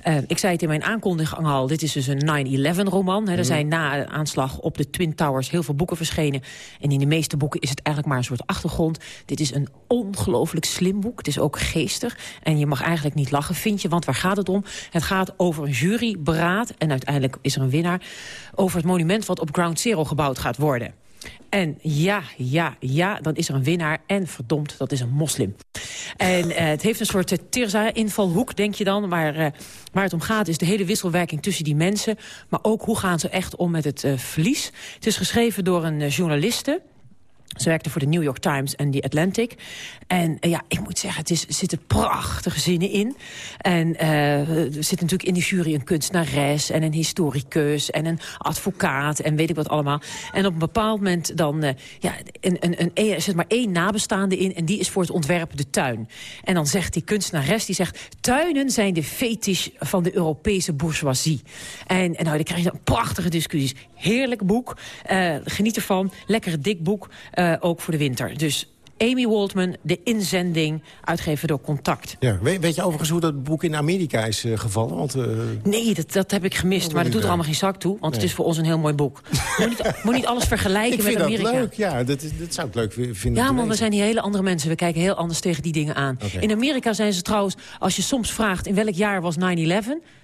Uh, ik zei het in mijn aankondiging al, dit is dus een 9-11 roman. Er mhm. zijn na de aanslag op de Twin Towers heel veel boeken verschenen. En in de meeste boeken is het eigenlijk maar een soort achtergrond. Dit is een ongelooflijk slim boek. Het is ook geestig. En je mag eigenlijk niet lachen, vind je. Want waar gaat het om? Het gaat over een juryberaad. En uiteindelijk is er een winnaar. Over het monument wat op Ground Zero gebouwd gaat worden. En ja, ja, ja, dan is er een winnaar. En verdomd, dat is een moslim. En eh, het heeft een soort uh, Tirza-invalhoek, denk je dan. Waar, uh, waar het om gaat is de hele wisselwerking tussen die mensen. Maar ook hoe gaan ze echt om met het verlies. Het is geschreven door een journaliste... Ze werkte voor de New York Times en The Atlantic. En uh, ja, ik moet zeggen, het is, er zitten prachtige zinnen in. En uh, er zit natuurlijk in die jury een kunstenares en een historicus en een advocaat en weet ik wat allemaal. En op een bepaald moment dan, uh, ja, een, een, een, er zit maar één nabestaande in en die is voor het ontwerp de tuin. En dan zegt die kunstenares, die zegt, tuinen zijn de fetish van de Europese bourgeoisie. En, en nou, dan krijg je dan prachtige discussies. Heerlijk boek, geniet ervan, lekker dik boek. Ook voor de winter. Dus Amy Waldman, de inzending, uitgeven door Contact. Ja, weet, weet, je overigens hoe dat boek in Amerika is uh, gevallen? Want, uh... Nee, dat, dat heb ik gemist. maar dat doet er allemaal geen zak toe. Want het is voor ons een heel mooi boek. moet, niet, moet niet alles vergelijken met Amerika. Ik vind dat leuk, ja. Dat, dat zou ik leuk vinden. Ja, maar we zijn hier hele andere mensen. We kijken heel anders tegen die dingen aan. Okay. In Amerika zijn ze trouwens, als je soms vraagt... in welk jaar was 9-11...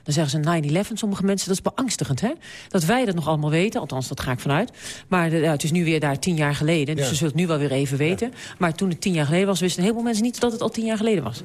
Dan zeggen ze 9-11, sommige mensen, dat is beangstigend. Hè? Dat wij dat nog allemaal weten, althans dat ga ik vanuit. Maar ja, het is nu weer daar tien jaar geleden, dus ja. ze zullen het nu wel weer even weten. Ja. Maar toen het tien jaar geleden was, wisten een heleboel mensen niet dat het al tien jaar geleden was.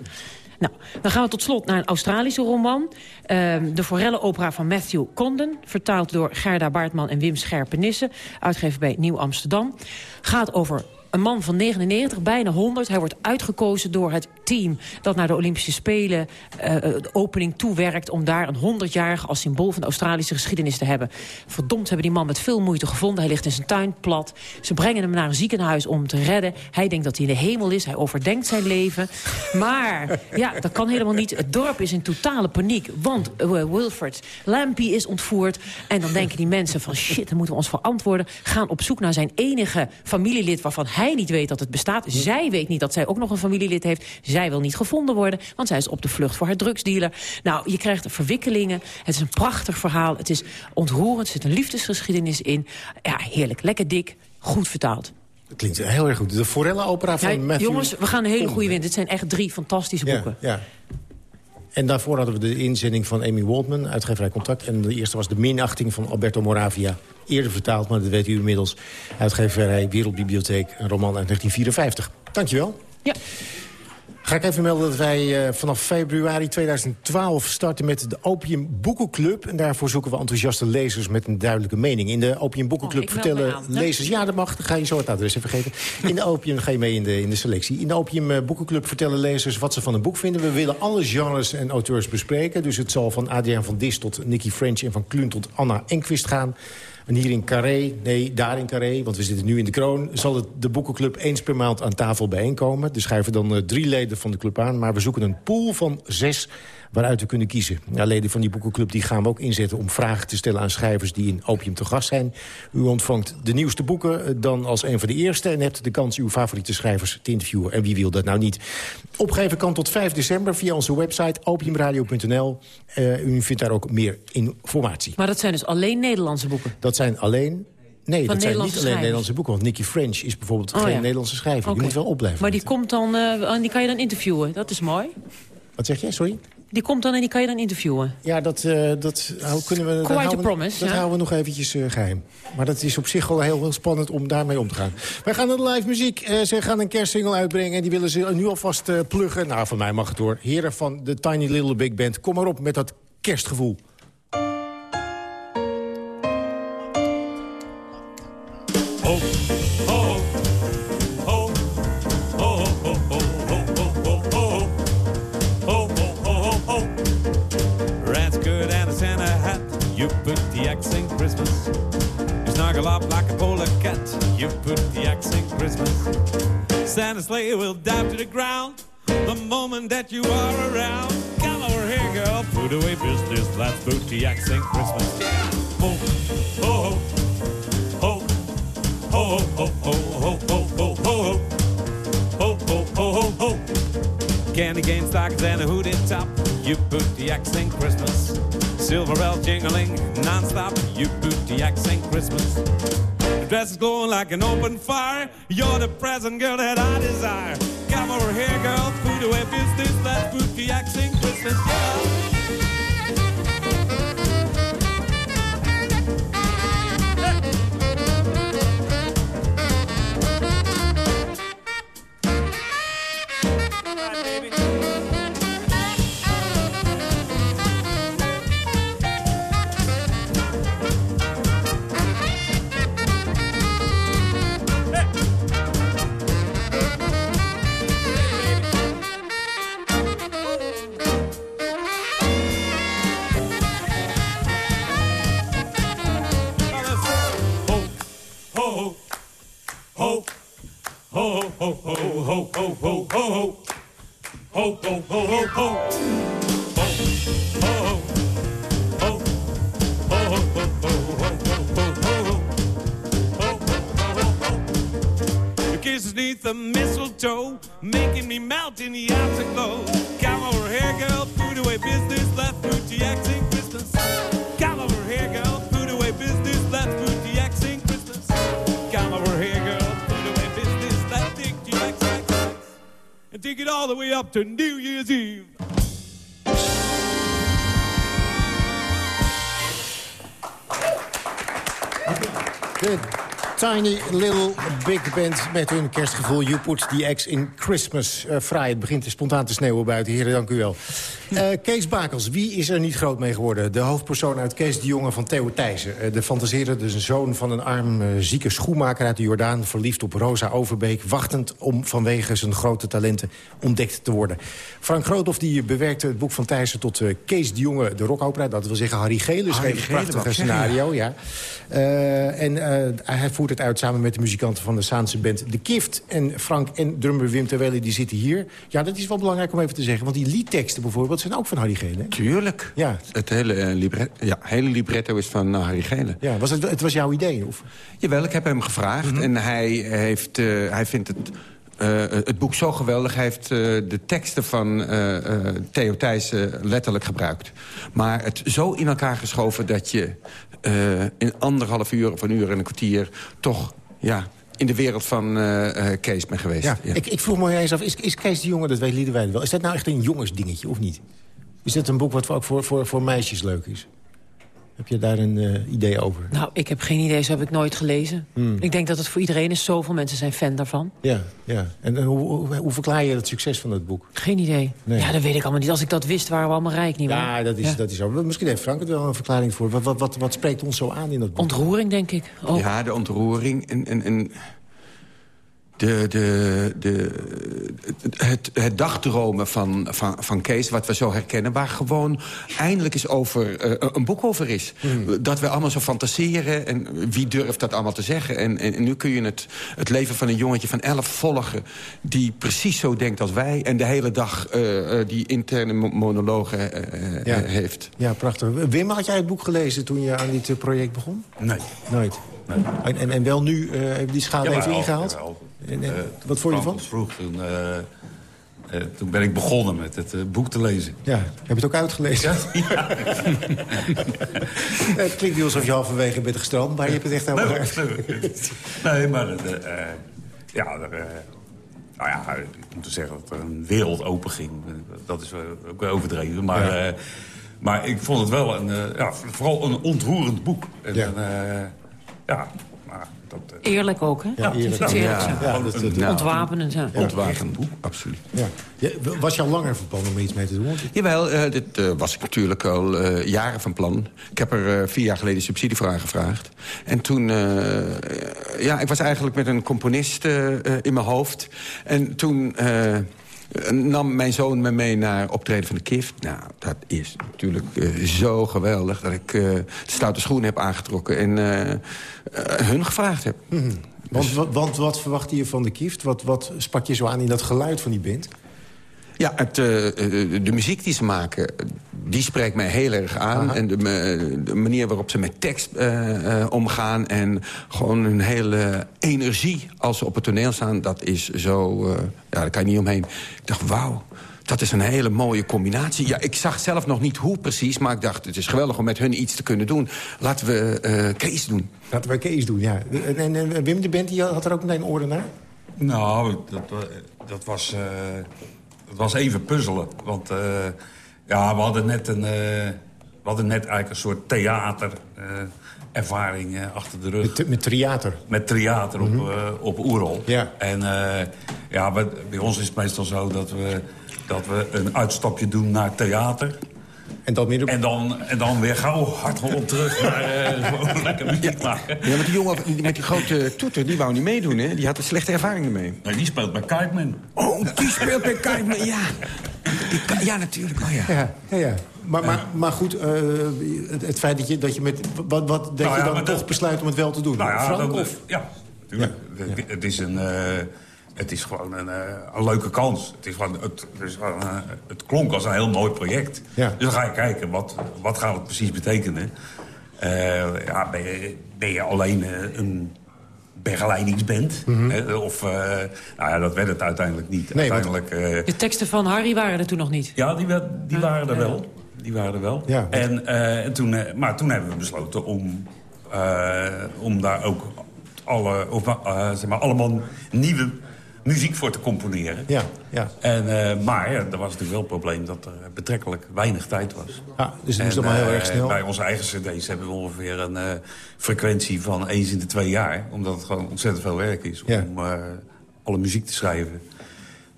Nou, dan gaan we tot slot naar een Australische roman. Uh, de Forelle-opera van Matthew Condon. Vertaald door Gerda Baartman en Wim Scherpenisse. Uitgegeven bij Nieuw Amsterdam. Gaat over een man van 99, bijna 100. Hij wordt uitgekozen door het team dat naar de Olympische Spelen uh, de opening toewerkt... om daar een 100-jarige als symbool van de Australische geschiedenis te hebben. Verdomd hebben die man met veel moeite gevonden. Hij ligt in zijn tuin plat. Ze brengen hem naar een ziekenhuis om te redden. Hij denkt dat hij in de hemel is. Hij overdenkt zijn leven. Maar ja, dat kan helemaal niet. Het dorp is in totale paniek. Want uh, Wilfred Lampy is ontvoerd. En dan denken die mensen van shit, dan moeten we ons verantwoorden. Gaan op zoek naar zijn enige familielid waarvan hij niet weet dat het bestaat. Zij weet niet dat zij ook nog een familielid heeft. Zij wil niet gevonden worden, want zij is op de vlucht voor haar drugsdealer. Nou, je krijgt verwikkelingen. Het is een prachtig verhaal. Het is ontroerend. Er zit een liefdesgeschiedenis in. Ja, heerlijk. Lekker dik. Goed vertaald. Klinkt heel erg goed. De Forella-opera van ja, Matthew... Jongens, we gaan een hele goede wind. Dit zijn echt drie fantastische boeken. Ja, ja. En daarvoor hadden we de inzending van Amy Waldman, uitgeverij Contact. En de eerste was de minachting van Alberto Moravia. Eerder vertaald, maar dat weet u inmiddels. Uitgeverij Wereldbibliotheek, een roman uit 1954. Dankjewel. Ja. Ga ik even melden dat wij uh, vanaf februari 2012 starten met de Opium Boekenclub. En daarvoor zoeken we enthousiaste lezers met een duidelijke mening. In de Opium Boekenclub oh, vertellen lezers... Ja, dat mag, dan ga je zo het adres even geven. In de Opium ga je mee in de, in de selectie. In de Opium uh, Boekenclub vertellen lezers wat ze van een boek vinden. We willen alle genres en auteurs bespreken. Dus het zal van Adriaan van Dis tot Nicky French en van Kluun tot Anna Enquist gaan. En hier in Carré, nee, daar in Carré, want we zitten nu in de kroon... zal het, de boekenclub eens per maand aan tafel bijeenkomen. Er schrijven dan uh, drie leden van de club aan. Maar we zoeken een pool van zes waaruit we kunnen kiezen. Leden van die boekenclub die gaan we ook inzetten om vragen te stellen aan schrijvers die in Opium te gast zijn. U ontvangt de nieuwste boeken eh, dan als een van de eerste en hebt de kans uw favoriete schrijvers te interviewen. En wie wil dat nou niet? Opgeven kan tot 5 december via onze website opiumradio.nl. Uh, u vindt daar ook meer informatie. Maar dat zijn dus alleen Nederlandse boeken? Dat zijn alleen Nee, dat zijn niet alleen Nederlandse boeken. Want Nicky French is bijvoorbeeld oh, geen ja. Nederlandse schrijver. Okay. Die moet wel opblijven. Maar die, komt dan, uh, die kan je dan interviewen. Dat is mooi. Wat zeg jij, sorry? Die komt dan en die kan je dan interviewen? Ja, dat, uh, dat kunnen we... Quite promise, Dat ja? houden we nog eventjes uh, geheim. Maar dat is op zich wel heel, heel spannend om daarmee om te gaan. Wij gaan naar de live muziek. Uh, ze gaan een kerstsingle uitbrengen en die willen ze nu alvast pluggen. Nou, van mij mag het hoor. Heren van de Tiny Little Big Band, kom maar op met dat kerstgevoel. Santa's sleigh will dive to the ground the moment that you are around. Come over here, girl, put away business. Let's booty sing Christmas. Yeah. Ho, ho, ho, ho, ho, ho, ho, ho, ho, ho. Ho, ho, ho, ho, ho. Candy cane stockings and a hooded top. You put the in Christmas. Silver bell jingling non-stop. X in Christmas. The dress is glowing like an open fire. You're the present girl that I desire. Come over here, girl. Put away business. Let's X in Christmas. Yeah. Tiny Little Big Band met hun kerstgevoel. You put the X in Christmas. Uh, fraai, het begint spontaan te sneeuwen buiten. Heren, dank u wel. Uh, Kees Bakels, wie is er niet groot mee geworden? De hoofdpersoon uit Kees de Jonge van Theo Thijssen. Uh, de fantaseren, dus een zoon van een arm zieke schoenmaker uit de Jordaan... verliefd op Rosa Overbeek, wachtend om vanwege zijn grote talenten ontdekt te worden. Frank Groothoff die bewerkte het boek van Thijssen tot Kees de Jonge, de rockopera. Dat wil zeggen Harry Gele schreef een prachtige scenario. Ja. en hij voert het uit samen met de muzikanten van de Saanse band De Kift. En Frank en drummer Wim Terwelle die zitten hier. Ja, dat is wel belangrijk om even te zeggen. Want die liedteksten bijvoorbeeld zijn ook van Harry Gele. Tuurlijk. Ja. Het hele, uh, libret ja, hele libretto is van uh, Harry Gele. Ja, was het, het was jouw idee? Of? Jawel, ik heb hem gevraagd. Mm -hmm. En hij, heeft, uh, hij vindt het... Uh, het boek zo geweldig. Hij heeft uh, de teksten van uh, Theo Thijssen letterlijk gebruikt. Maar het zo in elkaar geschoven dat je in anderhalf uur of een uur en een kwartier... toch ja, in de wereld van Kees bent geweest. Ja, ja. Ik, ik, vroeg me eens af, is, is Kees de Jonge, dat weet Liedewijn wel... is dat nou echt een jongensdingetje of niet? Is dat een boek wat ook voor, voor, voor meisjes leuk is? Heb je daar een uh, idee over? Nou, ik heb geen idee. Zo heb ik nooit gelezen. Hmm. Ik denk dat het voor iedereen is. Zoveel mensen zijn fan daarvan. Ja, ja. En, en hoe, hoe, hoe, verklaar je het succes van het boek? Geen idee. Nee. Ja, dat weet ik allemaal niet. Als ik dat wist, waren we allemaal rijk, niet waar? Ja, dat is, ja. dat is zo. Misschien heeft Frank het wel een verklaring voor. Wat, wat, wat, wat spreekt ons zo aan in dat boek? Ontroering, denk ik. Ook. Ja, de ontroering. En, en, en de, de, de, het, het dagdromen van, van, van Kees, wat we zo herkennen... waar gewoon eindelijk eens over, uh, een boek over is. Hmm. Dat we allemaal zo fantaseren en wie durft dat allemaal te zeggen. En, en, en, nu kun je het, het leven van een jongetje van elf volgen... die precies zo denkt als wij... en de hele dag uh, uh, die interne monologen ja. heeft. Ja, prachtig. Wim, had jij het boek gelezen toen je aan dit project begon? Nee. Nooit? Nee. En, en, en wel nu die schaal ja, even ingehaald? En, uh, wat vond je ervan? vroeg, toen, uh, uh, toen ben ik begonnen met het boek te lezen. Ja, heb je het ook uitgelezen? Ja. het klinkt niet alsof je halverwege bent gestroomd, maar je hebt het echt helemaal nee, nee, maar ja, er, nou ja, ik moet zeggen dat er een wereld open ging. Dat is ook wel overdreven, maar... Ja. maar ik vond het wel een, ja, vooral een ontroerend boek. En, ja. ja, dat, uh... Eerlijk ook, hè? Ja, eerlijk. Ja, ja, ja, ja, dat, dat, ja. Ontwapenend, ja. Ontwapenend, absoluut. Ja. Was je al langer van plan om iets mee te doen? Jawel, uh, dit uh, was ik natuurlijk al uh, jaren van plan. Ik heb er vier jaar geleden subsidie voor aangevraagd. En toen, ja, ik was eigenlijk met een componist in mijn hoofd. En toen nam mijn zoon me mee naar optreden van de KIF. Nou, dat is natuurlijk uh, zo geweldig dat ik uh, de stoute schoenen heb aangetrokken... en uh, hun gevraagd heb. Mm -hmm. want, dus... want, want, wat verwachtte je van de KIF? Wat, wat sprak je zo aan in dat geluid van die band? Ja, het, de muziek die ze maken, die spreekt mij heel erg aan. En de, de, manier waarop ze met tekst omgaan... en gewoon een hele energie als ze op het toneel staan... dat is zo... ja, daar kan je niet omheen. Ik dacht, wauw. Dat is een hele mooie combinatie. Ja, ik zag zelf nog niet hoe precies, maar ik dacht... het is geweldig om met hun iets te kunnen doen. Laten we uh, Kees doen. Laten we Kees doen, ja. En, en, Wim de Bent die had er ook meteen orde naar? Nou, dat, dat, was, uh, dat was even puzzelen. Want uh, ja, we hadden net een... we hadden net eigenlijk een soort theater ervaring achter de rug. Met, met theater? Met theater op, mm -hmm. op Oerol. Ja. En ja, bij ons is het meestal zo dat we dat we een uitstapje doen naar theater. En dan, weer en, dan, en dan weer gauw hard op terug naar uh, lekker muziek maken. Ja, maar die jongen met die grote toeter, die wou niet meedoen, hè? Die had een slechte ervaringen mee. Nee, die speelt bij Kiteman. Oh, die speelt bij Kiteman, ja. Ja, natuurlijk, oh ja. Ja, ja, ja. Maar, maar, maar goed, uh, het, het, feit dat je, dat je met... Wat, wat dat nou ja, je dan toch besluit om het wel te doen? Nou ja, Frank, dat, of? ja natuurlijk. Ja. Het is een... Uh, het is gewoon een, uh, een, leuke kans. Het, is gewoon, het, het, is gewoon, uh, het, klonk als een heel mooi project. Ja. Dus dan ga je kijken, wat, wat gaat het precies betekenen? Uh, ja, ben, je, ben je alleen een begeleidingsband? Mm -hmm. of, nou ja, dat werd het uiteindelijk niet. Nee, uiteindelijk, want... de teksten van Harry waren er toen nog niet? Ja, die, die waren er wel. Die waren er wel. Ja, en, en toen, maar toen hebben we besloten om, om daar ook alle, of, zeg maar, allemaal nieuwe muziek voor te componeren. Ja, ja. En, uh, maar ja, er was natuurlijk wel het probleem dat er betrekkelijk weinig tijd was. Ja, dus het moest allemaal heel erg snel. Bij onze eigen cd's hebben we ongeveer een uh, frequentie van eens in de twee jaar. Omdat het gewoon ontzettend veel werk is om alle muziek te schrijven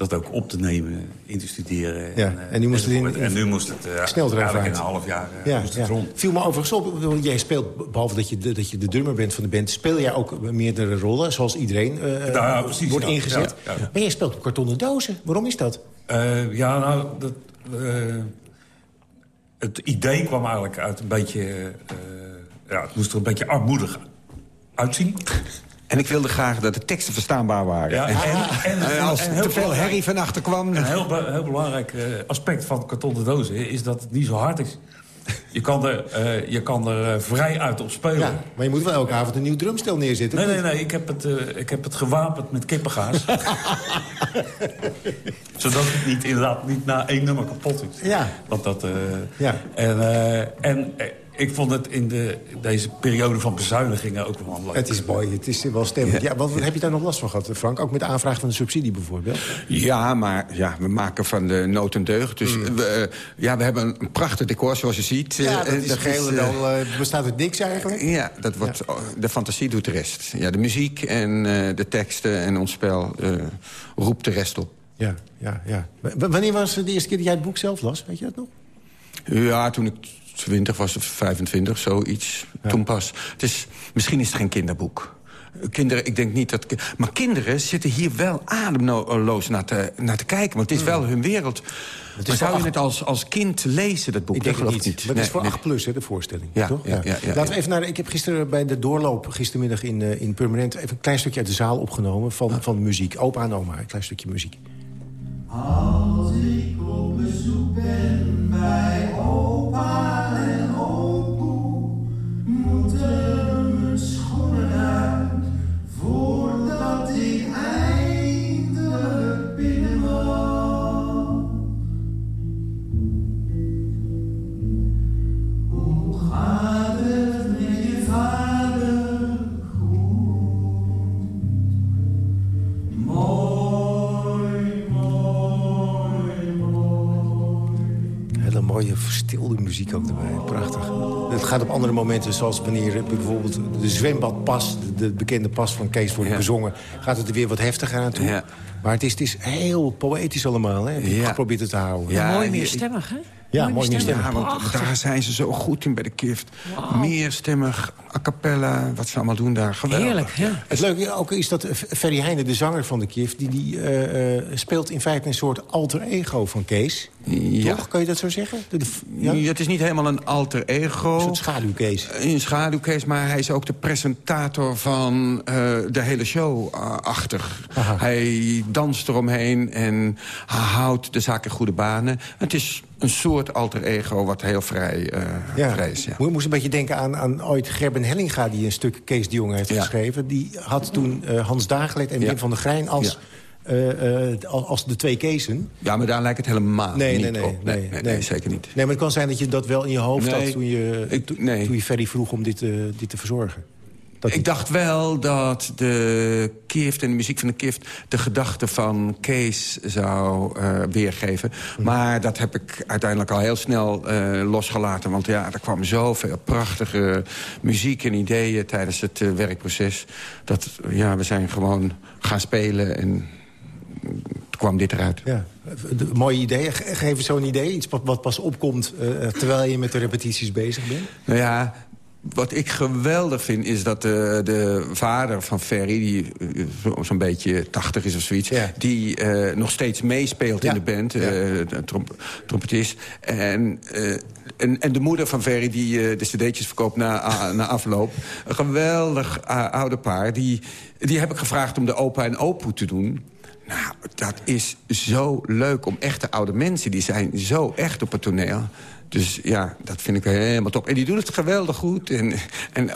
dat ook op te nemen, in te studeren. Ja, en, en, nu moest het in, en nu moest het uh, snel eruit. in een half jaar uh, ja, moest het ja. rond. Viel me overigens op, jij speelt, behalve dat je, de, dat je de drummer bent van de band... speel jij ook meerdere rollen, zoals iedereen precies, wordt ingezet. Maar jij speelt op kartonnen dozen. Waarom is dat? ja, nou, dat, het idee kwam eigenlijk uit een beetje... ja, het moest er een beetje armoedig uitzien. En ik wilde graag dat de teksten verstaanbaar waren. Ja, en, en, als er te veel herrie van achter kwam... Een heel, heel belangrijk uh, aspect van kartonnen dozen is dat het niet zo hard is. Je kan er, uh, je kan er uh, vrij uit op spelen. Ja, maar je moet wel elke avond een nieuw drumstel neerzetten. Nee, nee, nee. Ik heb het, ik heb het gewapend met kippengaas. Zodat het niet, inderdaad niet na één nummer kapot is. Ja. Want dat... ja. En, en ik vond het in de, deze periode van bezuinigingen ook wel leuk. Het is mooi, het is wel stemmig. Ja. wat, heb je daar nog last van gehad, Frank? Ook met de aanvraag van de subsidie bijvoorbeeld? Ja, maar ja, we maken van de nood een deugd. Dus mm. we, eh, ja, we hebben een prachtig decor, zoals je ziet. Ja, dat, eh, is gehele, dan, uh, bestaat uit niks eigenlijk? Ja, dat wordt, ja. de fantasie doet de rest. Ja, de muziek en uh, de teksten en ons spel roept de rest op. Ja, ja, ja. W wanneer was de eerste keer dat jij het boek zelf las? Weet je dat nog? Ja, toen ik 20 was of 25, zoiets. Toen pas. Het is, misschien is het geen kinderboek. Kinderen, ik denk niet dat... Maar kinderen zitten hier wel ademloos naar te, naar te kijken. Want het is wel hun wereld. Het maar zou je het als, als kind lezen, dat boek? Ik denk het niet. niet. Maar het is voor 8 plus, hè, de voorstelling. Ja, toch? Ja, ja, ja, Laten we even naar... Ik heb gisteren bij de doorloop, gistermiddag in, uh, in Permanent... even een klein stukje uit de zaal opgenomen van, van muziek. Opa en oma, een klein stukje muziek. Als ik op bezoek ben bij opa verstilde muziek ook erbij. Prachtig. Het gaat op andere momenten, zoals wanneer bijvoorbeeld de zwembadpas... de bekende pas van Kees wordt bezongen... gaat het er weer wat heftiger aan toe. Ja. Maar het is, het is heel poëtisch allemaal, hè? Ik ja. geprobeerd het te houden. Ja, mooi meerstemmig, hè? Ja, mooi meerstemmig. Ja, want daar zijn ze zo goed in bij de kift. Wow. Meerstemmig, a cappella, wat ze allemaal doen daar. Geweldig. Heerlijk, ja. Het leuke ook is dat Ferry Heijnen, de zanger van de kift... die, die uh, speelt in feite een soort alter ego van Kees... Ja. Toch? Kan je dat zo zeggen? ja? Het is niet helemaal een alter ego. Een soort schaduwkees. Een schaduwkees, maar hij is ook de presentator van uh, de hele show uh, achtig. Hij danst eromheen en houdt de zaken goede banen. Het is een soort alter ego wat heel vrij, uh, ja. vrij is. Ja. moest een beetje denken aan, aan ooit Gerben Hellinga... die een stuk Kees de Jonge heeft geschreven. Die had toen Hans Dagelet en Wim van der Grijn als uh, als de twee casen. Ja, maar daar lijkt het helemaal nee, niet nee, nee, op. Nee, nee, nee, zeker niet. Nee, maar het kan zijn dat je dat wel in je hoofd had toen je, ik, toen je Ferry vroeg om dit, uh, dit te verzorgen. Dat ik dacht wel dat de Kift en de muziek van de Kift... de gedachte van Kees zou uh, weergeven. Mhm. Maar dat heb ik uiteindelijk al heel snel uh, losgelaten. Want ja, er kwam zoveel prachtige muziek en ideeën... tijdens het uh, werkproces. Dat ja, we zijn gewoon gaan spelen en kwam dit eruit. Ja, mooie idee. Geef eens zo'n idee, iets wat pas opkomt... Uh, terwijl je met de repetities bezig bent. Nou ja, wat ik geweldig vind is dat de, de vader van Ferry... die eh, zo'n beetje 80 is of zoiets... die uh, nog steeds meespeelt in de band, uh, de trompetist. En, en, en de moeder van Ferry die de cd'tjes verkoopt na, na afloop. Een geweldig oude paar. Die, die heb ik gevraagd om de opa en opoe te doen... Nou, dat is zo leuk om echte oude mensen... die zijn zo echt op het toneel. Dus ja, dat vind ik helemaal top. En die doen het geweldig goed. En, en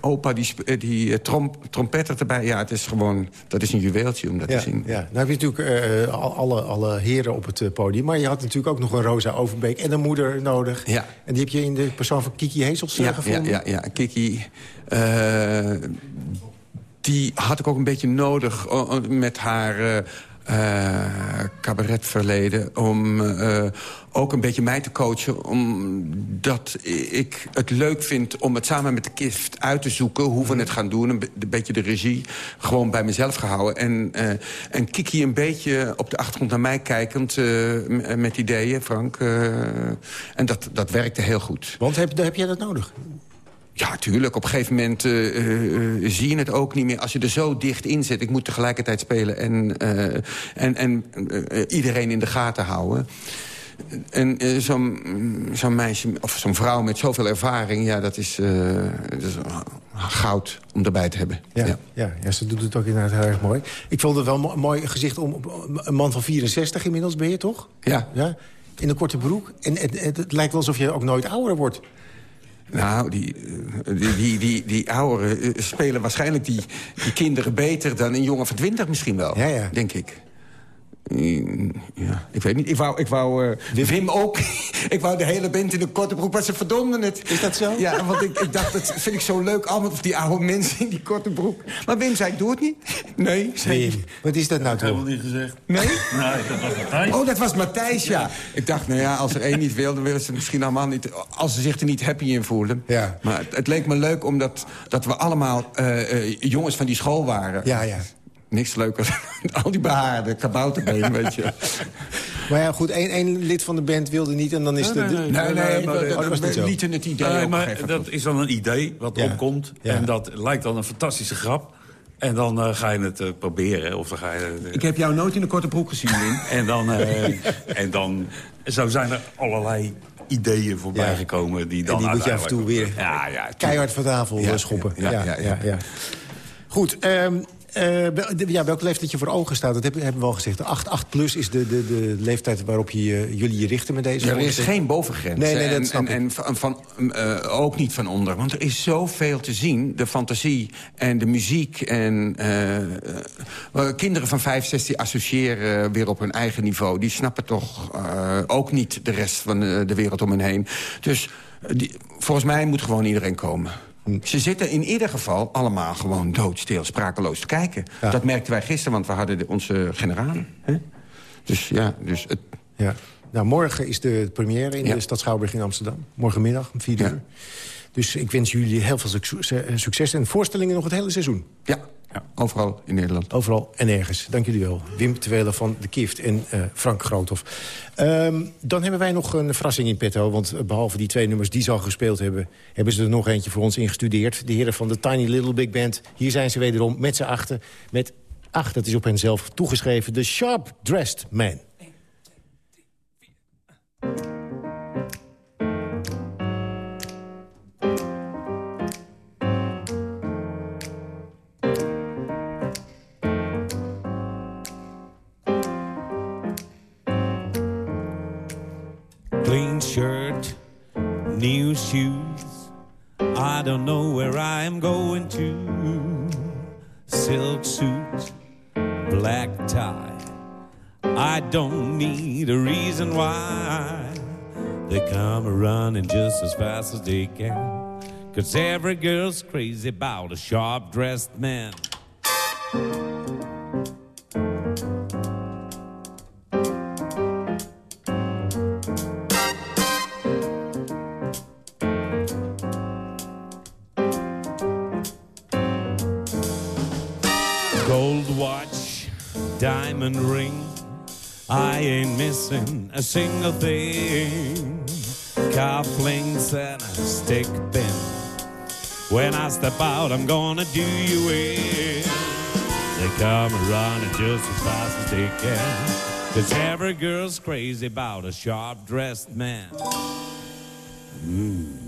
opa die, die eh, trom, trompetter erbij. Ja, het is gewoon, dat is een juweeltje om dat te zien. Ja, nou heb je natuurlijk uh, alle, alle heren op het podium. Maar je had natuurlijk ook nog een Rosa Overbeek en een moeder nodig. Ja. En die heb je in de persoon van Kiki Hezels ja, gevonden? Ja, ja, ja. Kiki... Uh, die had ik ook een beetje nodig met haar cabaretverleden... om uh, ook een beetje mij te coachen. Omdat ik het leuk vind om het samen met de kift uit te zoeken... hoe we het gaan doen. Een, beetje de regie gewoon bij mezelf gehouden. En, uh, en Kiki een beetje op de achtergrond naar mij kijkend... met ideeën, Frank. en dat, dat werkte heel goed. Want heb, heb jij dat nodig? Ja, tuurlijk. Op een gegeven moment uh, uh, zie je het ook niet meer. Als je er zo dicht in zit, ik moet tegelijkertijd spelen... en, en, en iedereen in de gaten houden. En zo'n zo meisje, of zo'n vrouw met zoveel ervaring... ja, dat is, dat is goud om erbij te hebben. Ja, ja. Ja, ze doet het ook inderdaad heel erg mooi. Ik vond het wel een mooi gezicht om... een man van 64 inmiddels ben je, toch? Ja. ja? In een korte broek. En het, het lijkt wel alsof je ook nooit ouder wordt. Nou, die, die, die, die, die ouderen eh, spelen waarschijnlijk die, die kinderen beter... dan een jongen van twintig misschien wel, ja, ja. denk ik. Ja, ik weet niet. Ik wou, ik wou uh, Wim ook. ik wou de hele band in de korte broek, maar ze verdomden het. Is dat zo? Ja, want ik, ik dacht, dat vind ik zo leuk. Allemaal die oude mensen in die korte broek. Maar Wim zei, ik doe het niet. Nee. Wim, wat is dat nou toch? Helemaal niet gezegd. Nee? Nee, dat was Matthijs. Oh, dat was Matthijs, ja. Ik dacht, nou ja, als er één niet wil, dan willen ze misschien allemaal niet... Als ze zich er niet happy in voelen. Ja. Maar het, het leek me leuk omdat dat we allemaal uh, uh, jongens van die school waren. Ja, ja niks leuker dan al die behaarde kabouterbeen, weet je. Maar ja, goed, één, één lid van de band wilde niet en dan is nee, de... Nee, nee, nee, maar, dat, was niet lieten het idee nee, maar Dat is dan een idee wat ja. opkomt. Ja. En dat lijkt dan een fantastische grap. En dan uh, ga je het uh, proberen. Of dan ga je, uh, Ik heb jou nooit in een korte broek gezien, Wim. en, dan, en dan zo zijn er allerlei ideeën voorbij gekomen. Die dan en die moet je af en toe weer ja, ja, keihard van tafel schoppen. Ja, ja, ja, Goed, um, uh, ja, welke leeftijd je voor ogen staat, dat hebben we al gezegd. 8, 8 plus is de, de, de leeftijd waarop je, jullie je richten met deze... Ja, er is geen bovengrens. Nee, nee, dat en, en, en van, van uh, ook niet van onder. Want er is zoveel te zien. De fantasie en de muziek. En uh, kinderen van 5, 6 die associëren weer op hun eigen niveau. Die snappen toch ook niet de rest van de wereld om hen heen. Dus die, volgens mij moet gewoon iedereen komen. Ze zitten in ieder geval allemaal gewoon doodstil, sprakeloos te kijken. Dat merkten wij gisteren, want we hadden de, onze generalen. Hè? Dus ja, dus het... Ja. Nou, morgen is de première in de Stad Schouwburg in Amsterdam. Morgenmiddag om 4 uur. Dus ik wens jullie heel veel succes en voorstellingen nog het hele seizoen. Ja, ja, overal in Nederland. Overal en ergens. Dank jullie wel. Wim Terwelen van De Kift en uh, Frank Groothof. Um, dan hebben wij nog een verrassing in petto. Want eh, behalve die twee nummers die ze al gespeeld hebben... hebben ze er nog eentje voor ons ingestudeerd. De heren van de Tiny Little Big Band. Hier zijn ze wederom met z'n achter. Met, ach, dat is op hen zelf toegeschreven. The Sharp Dressed Man. Shoes. I don't know where I am going to. Silk suit, black tie. I don't need a reason why. They come running just as fast as they can. Cause every girl's crazy about a sharp-dressed man. Missing a single thing. Cufflinks and a stick pin. When I step out, I'm gonna do you in. They come running just as fast as they can. Cause every girl's crazy about a sharp-dressed man. Mm.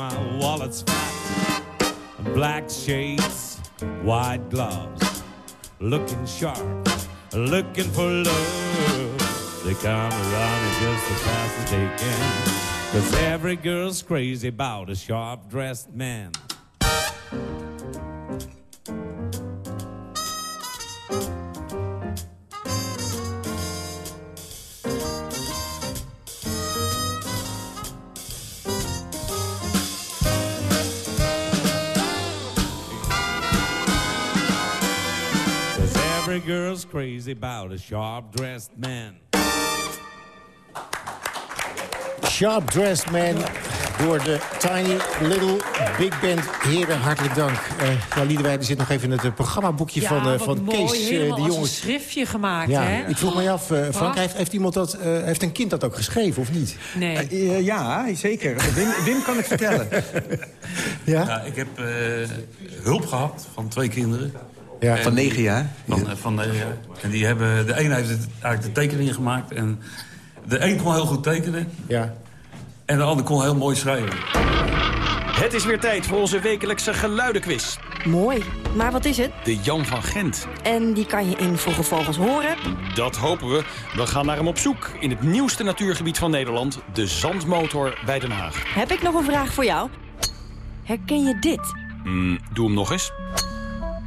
My wallet's fat. Black shades, white gloves. Looking sharp, looking for love. They come around just as fast as they can. Cause every girl's crazy about a sharp-dressed man. Crazy about a sharp-dressed man. Sharp Dressed Man door de Tiny Little Big Band. Heren, hartelijk dank. Uh, ja, Liedewij, zit nog even in het uh, programmaboekje Ja, van, uh, wat van mooi, Kees helemaal de als Jonge. een schriftje gemaakt, Ja, hè? ik vroeg me af, uh, Frank, heeft, heeft, iemand dat, uh, heeft een kind dat ook geschreven, of niet? Nee. Uh, ja, zeker. Wim, Wim kan het vertellen. Ja? ik heb uh, hulp gehad van twee kinderen. Ja. Van negen jaar? Van, uh, van negen jaar. En die hebben, de een heeft het, eigenlijk de tekeningen gemaakt. En de een kon heel goed tekenen. Ja. En de ander kon heel mooi schrijven. Het is weer tijd voor onze wekelijkse geluidenquiz. Mooi. Maar wat is het? De Jan van Gent. En die kan je in Vroege Vogels horen? Dat hopen we. We gaan naar hem op zoek in het nieuwste natuurgebied van Nederland. De Zandmotor bij Den Haag. Heb ik nog een vraag voor jou? Herken je dit? Mm, doe hem nog eens.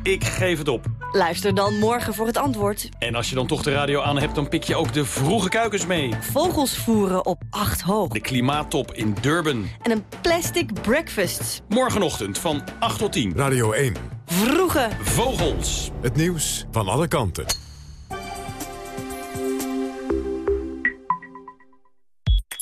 Ik geef het op. Luister dan morgen voor het antwoord. En als je dan toch de radio aan hebt, dan pik je ook de vroege kuikens mee. Vogels voeren op 8 hoog. De klimaattop in Durban. En een plastic breakfast. Morgenochtend van 8 tot 10. Radio 1. Vroege Vogels. Het nieuws van alle kanten.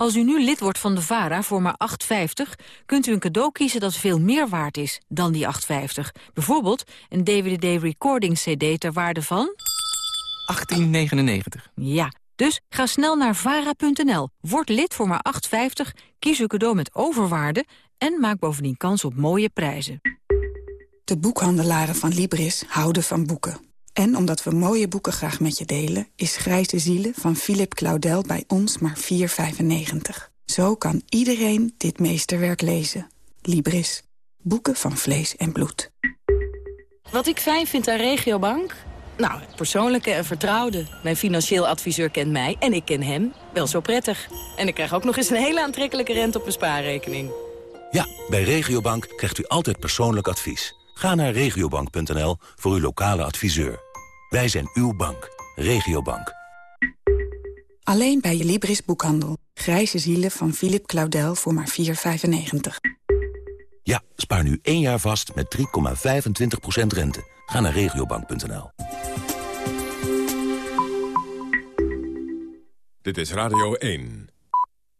Als u nu lid wordt van de VARA voor maar 8,50... kunt u een cadeau kiezen dat veel meer waard is dan die 8,50. Bijvoorbeeld een DVD-recording-cd ter waarde van... 1899. Ja, dus ga snel naar vara.nl, word lid voor maar 8,50... kies uw cadeau met overwaarde en maak bovendien kans op mooie prijzen. De boekhandelaren van Libris houden van boeken. En omdat we mooie boeken graag met je delen... is Grijze Zielen van Philip Claudel bij ons maar 4,95. Zo kan iedereen dit meesterwerk lezen. Libris. Boeken van vlees en bloed. Wat ik fijn vind aan Regiobank? Nou, het persoonlijke en vertrouwde. Mijn financieel adviseur kent mij en ik ken hem wel zo prettig. En ik krijg ook nog eens een hele aantrekkelijke rente op mijn spaarrekening. Ja, bij Regiobank krijgt u altijd persoonlijk advies. Ga naar regiobank.nl voor uw lokale adviseur. Wij zijn uw bank. Regiobank. Alleen bij je Libris boekhandel. Grijze zielen van Philip Claudel voor maar 4,95. Ja, spaar nu één jaar vast met 3,25% rente. Ga naar regiobank.nl. Dit is Radio 1.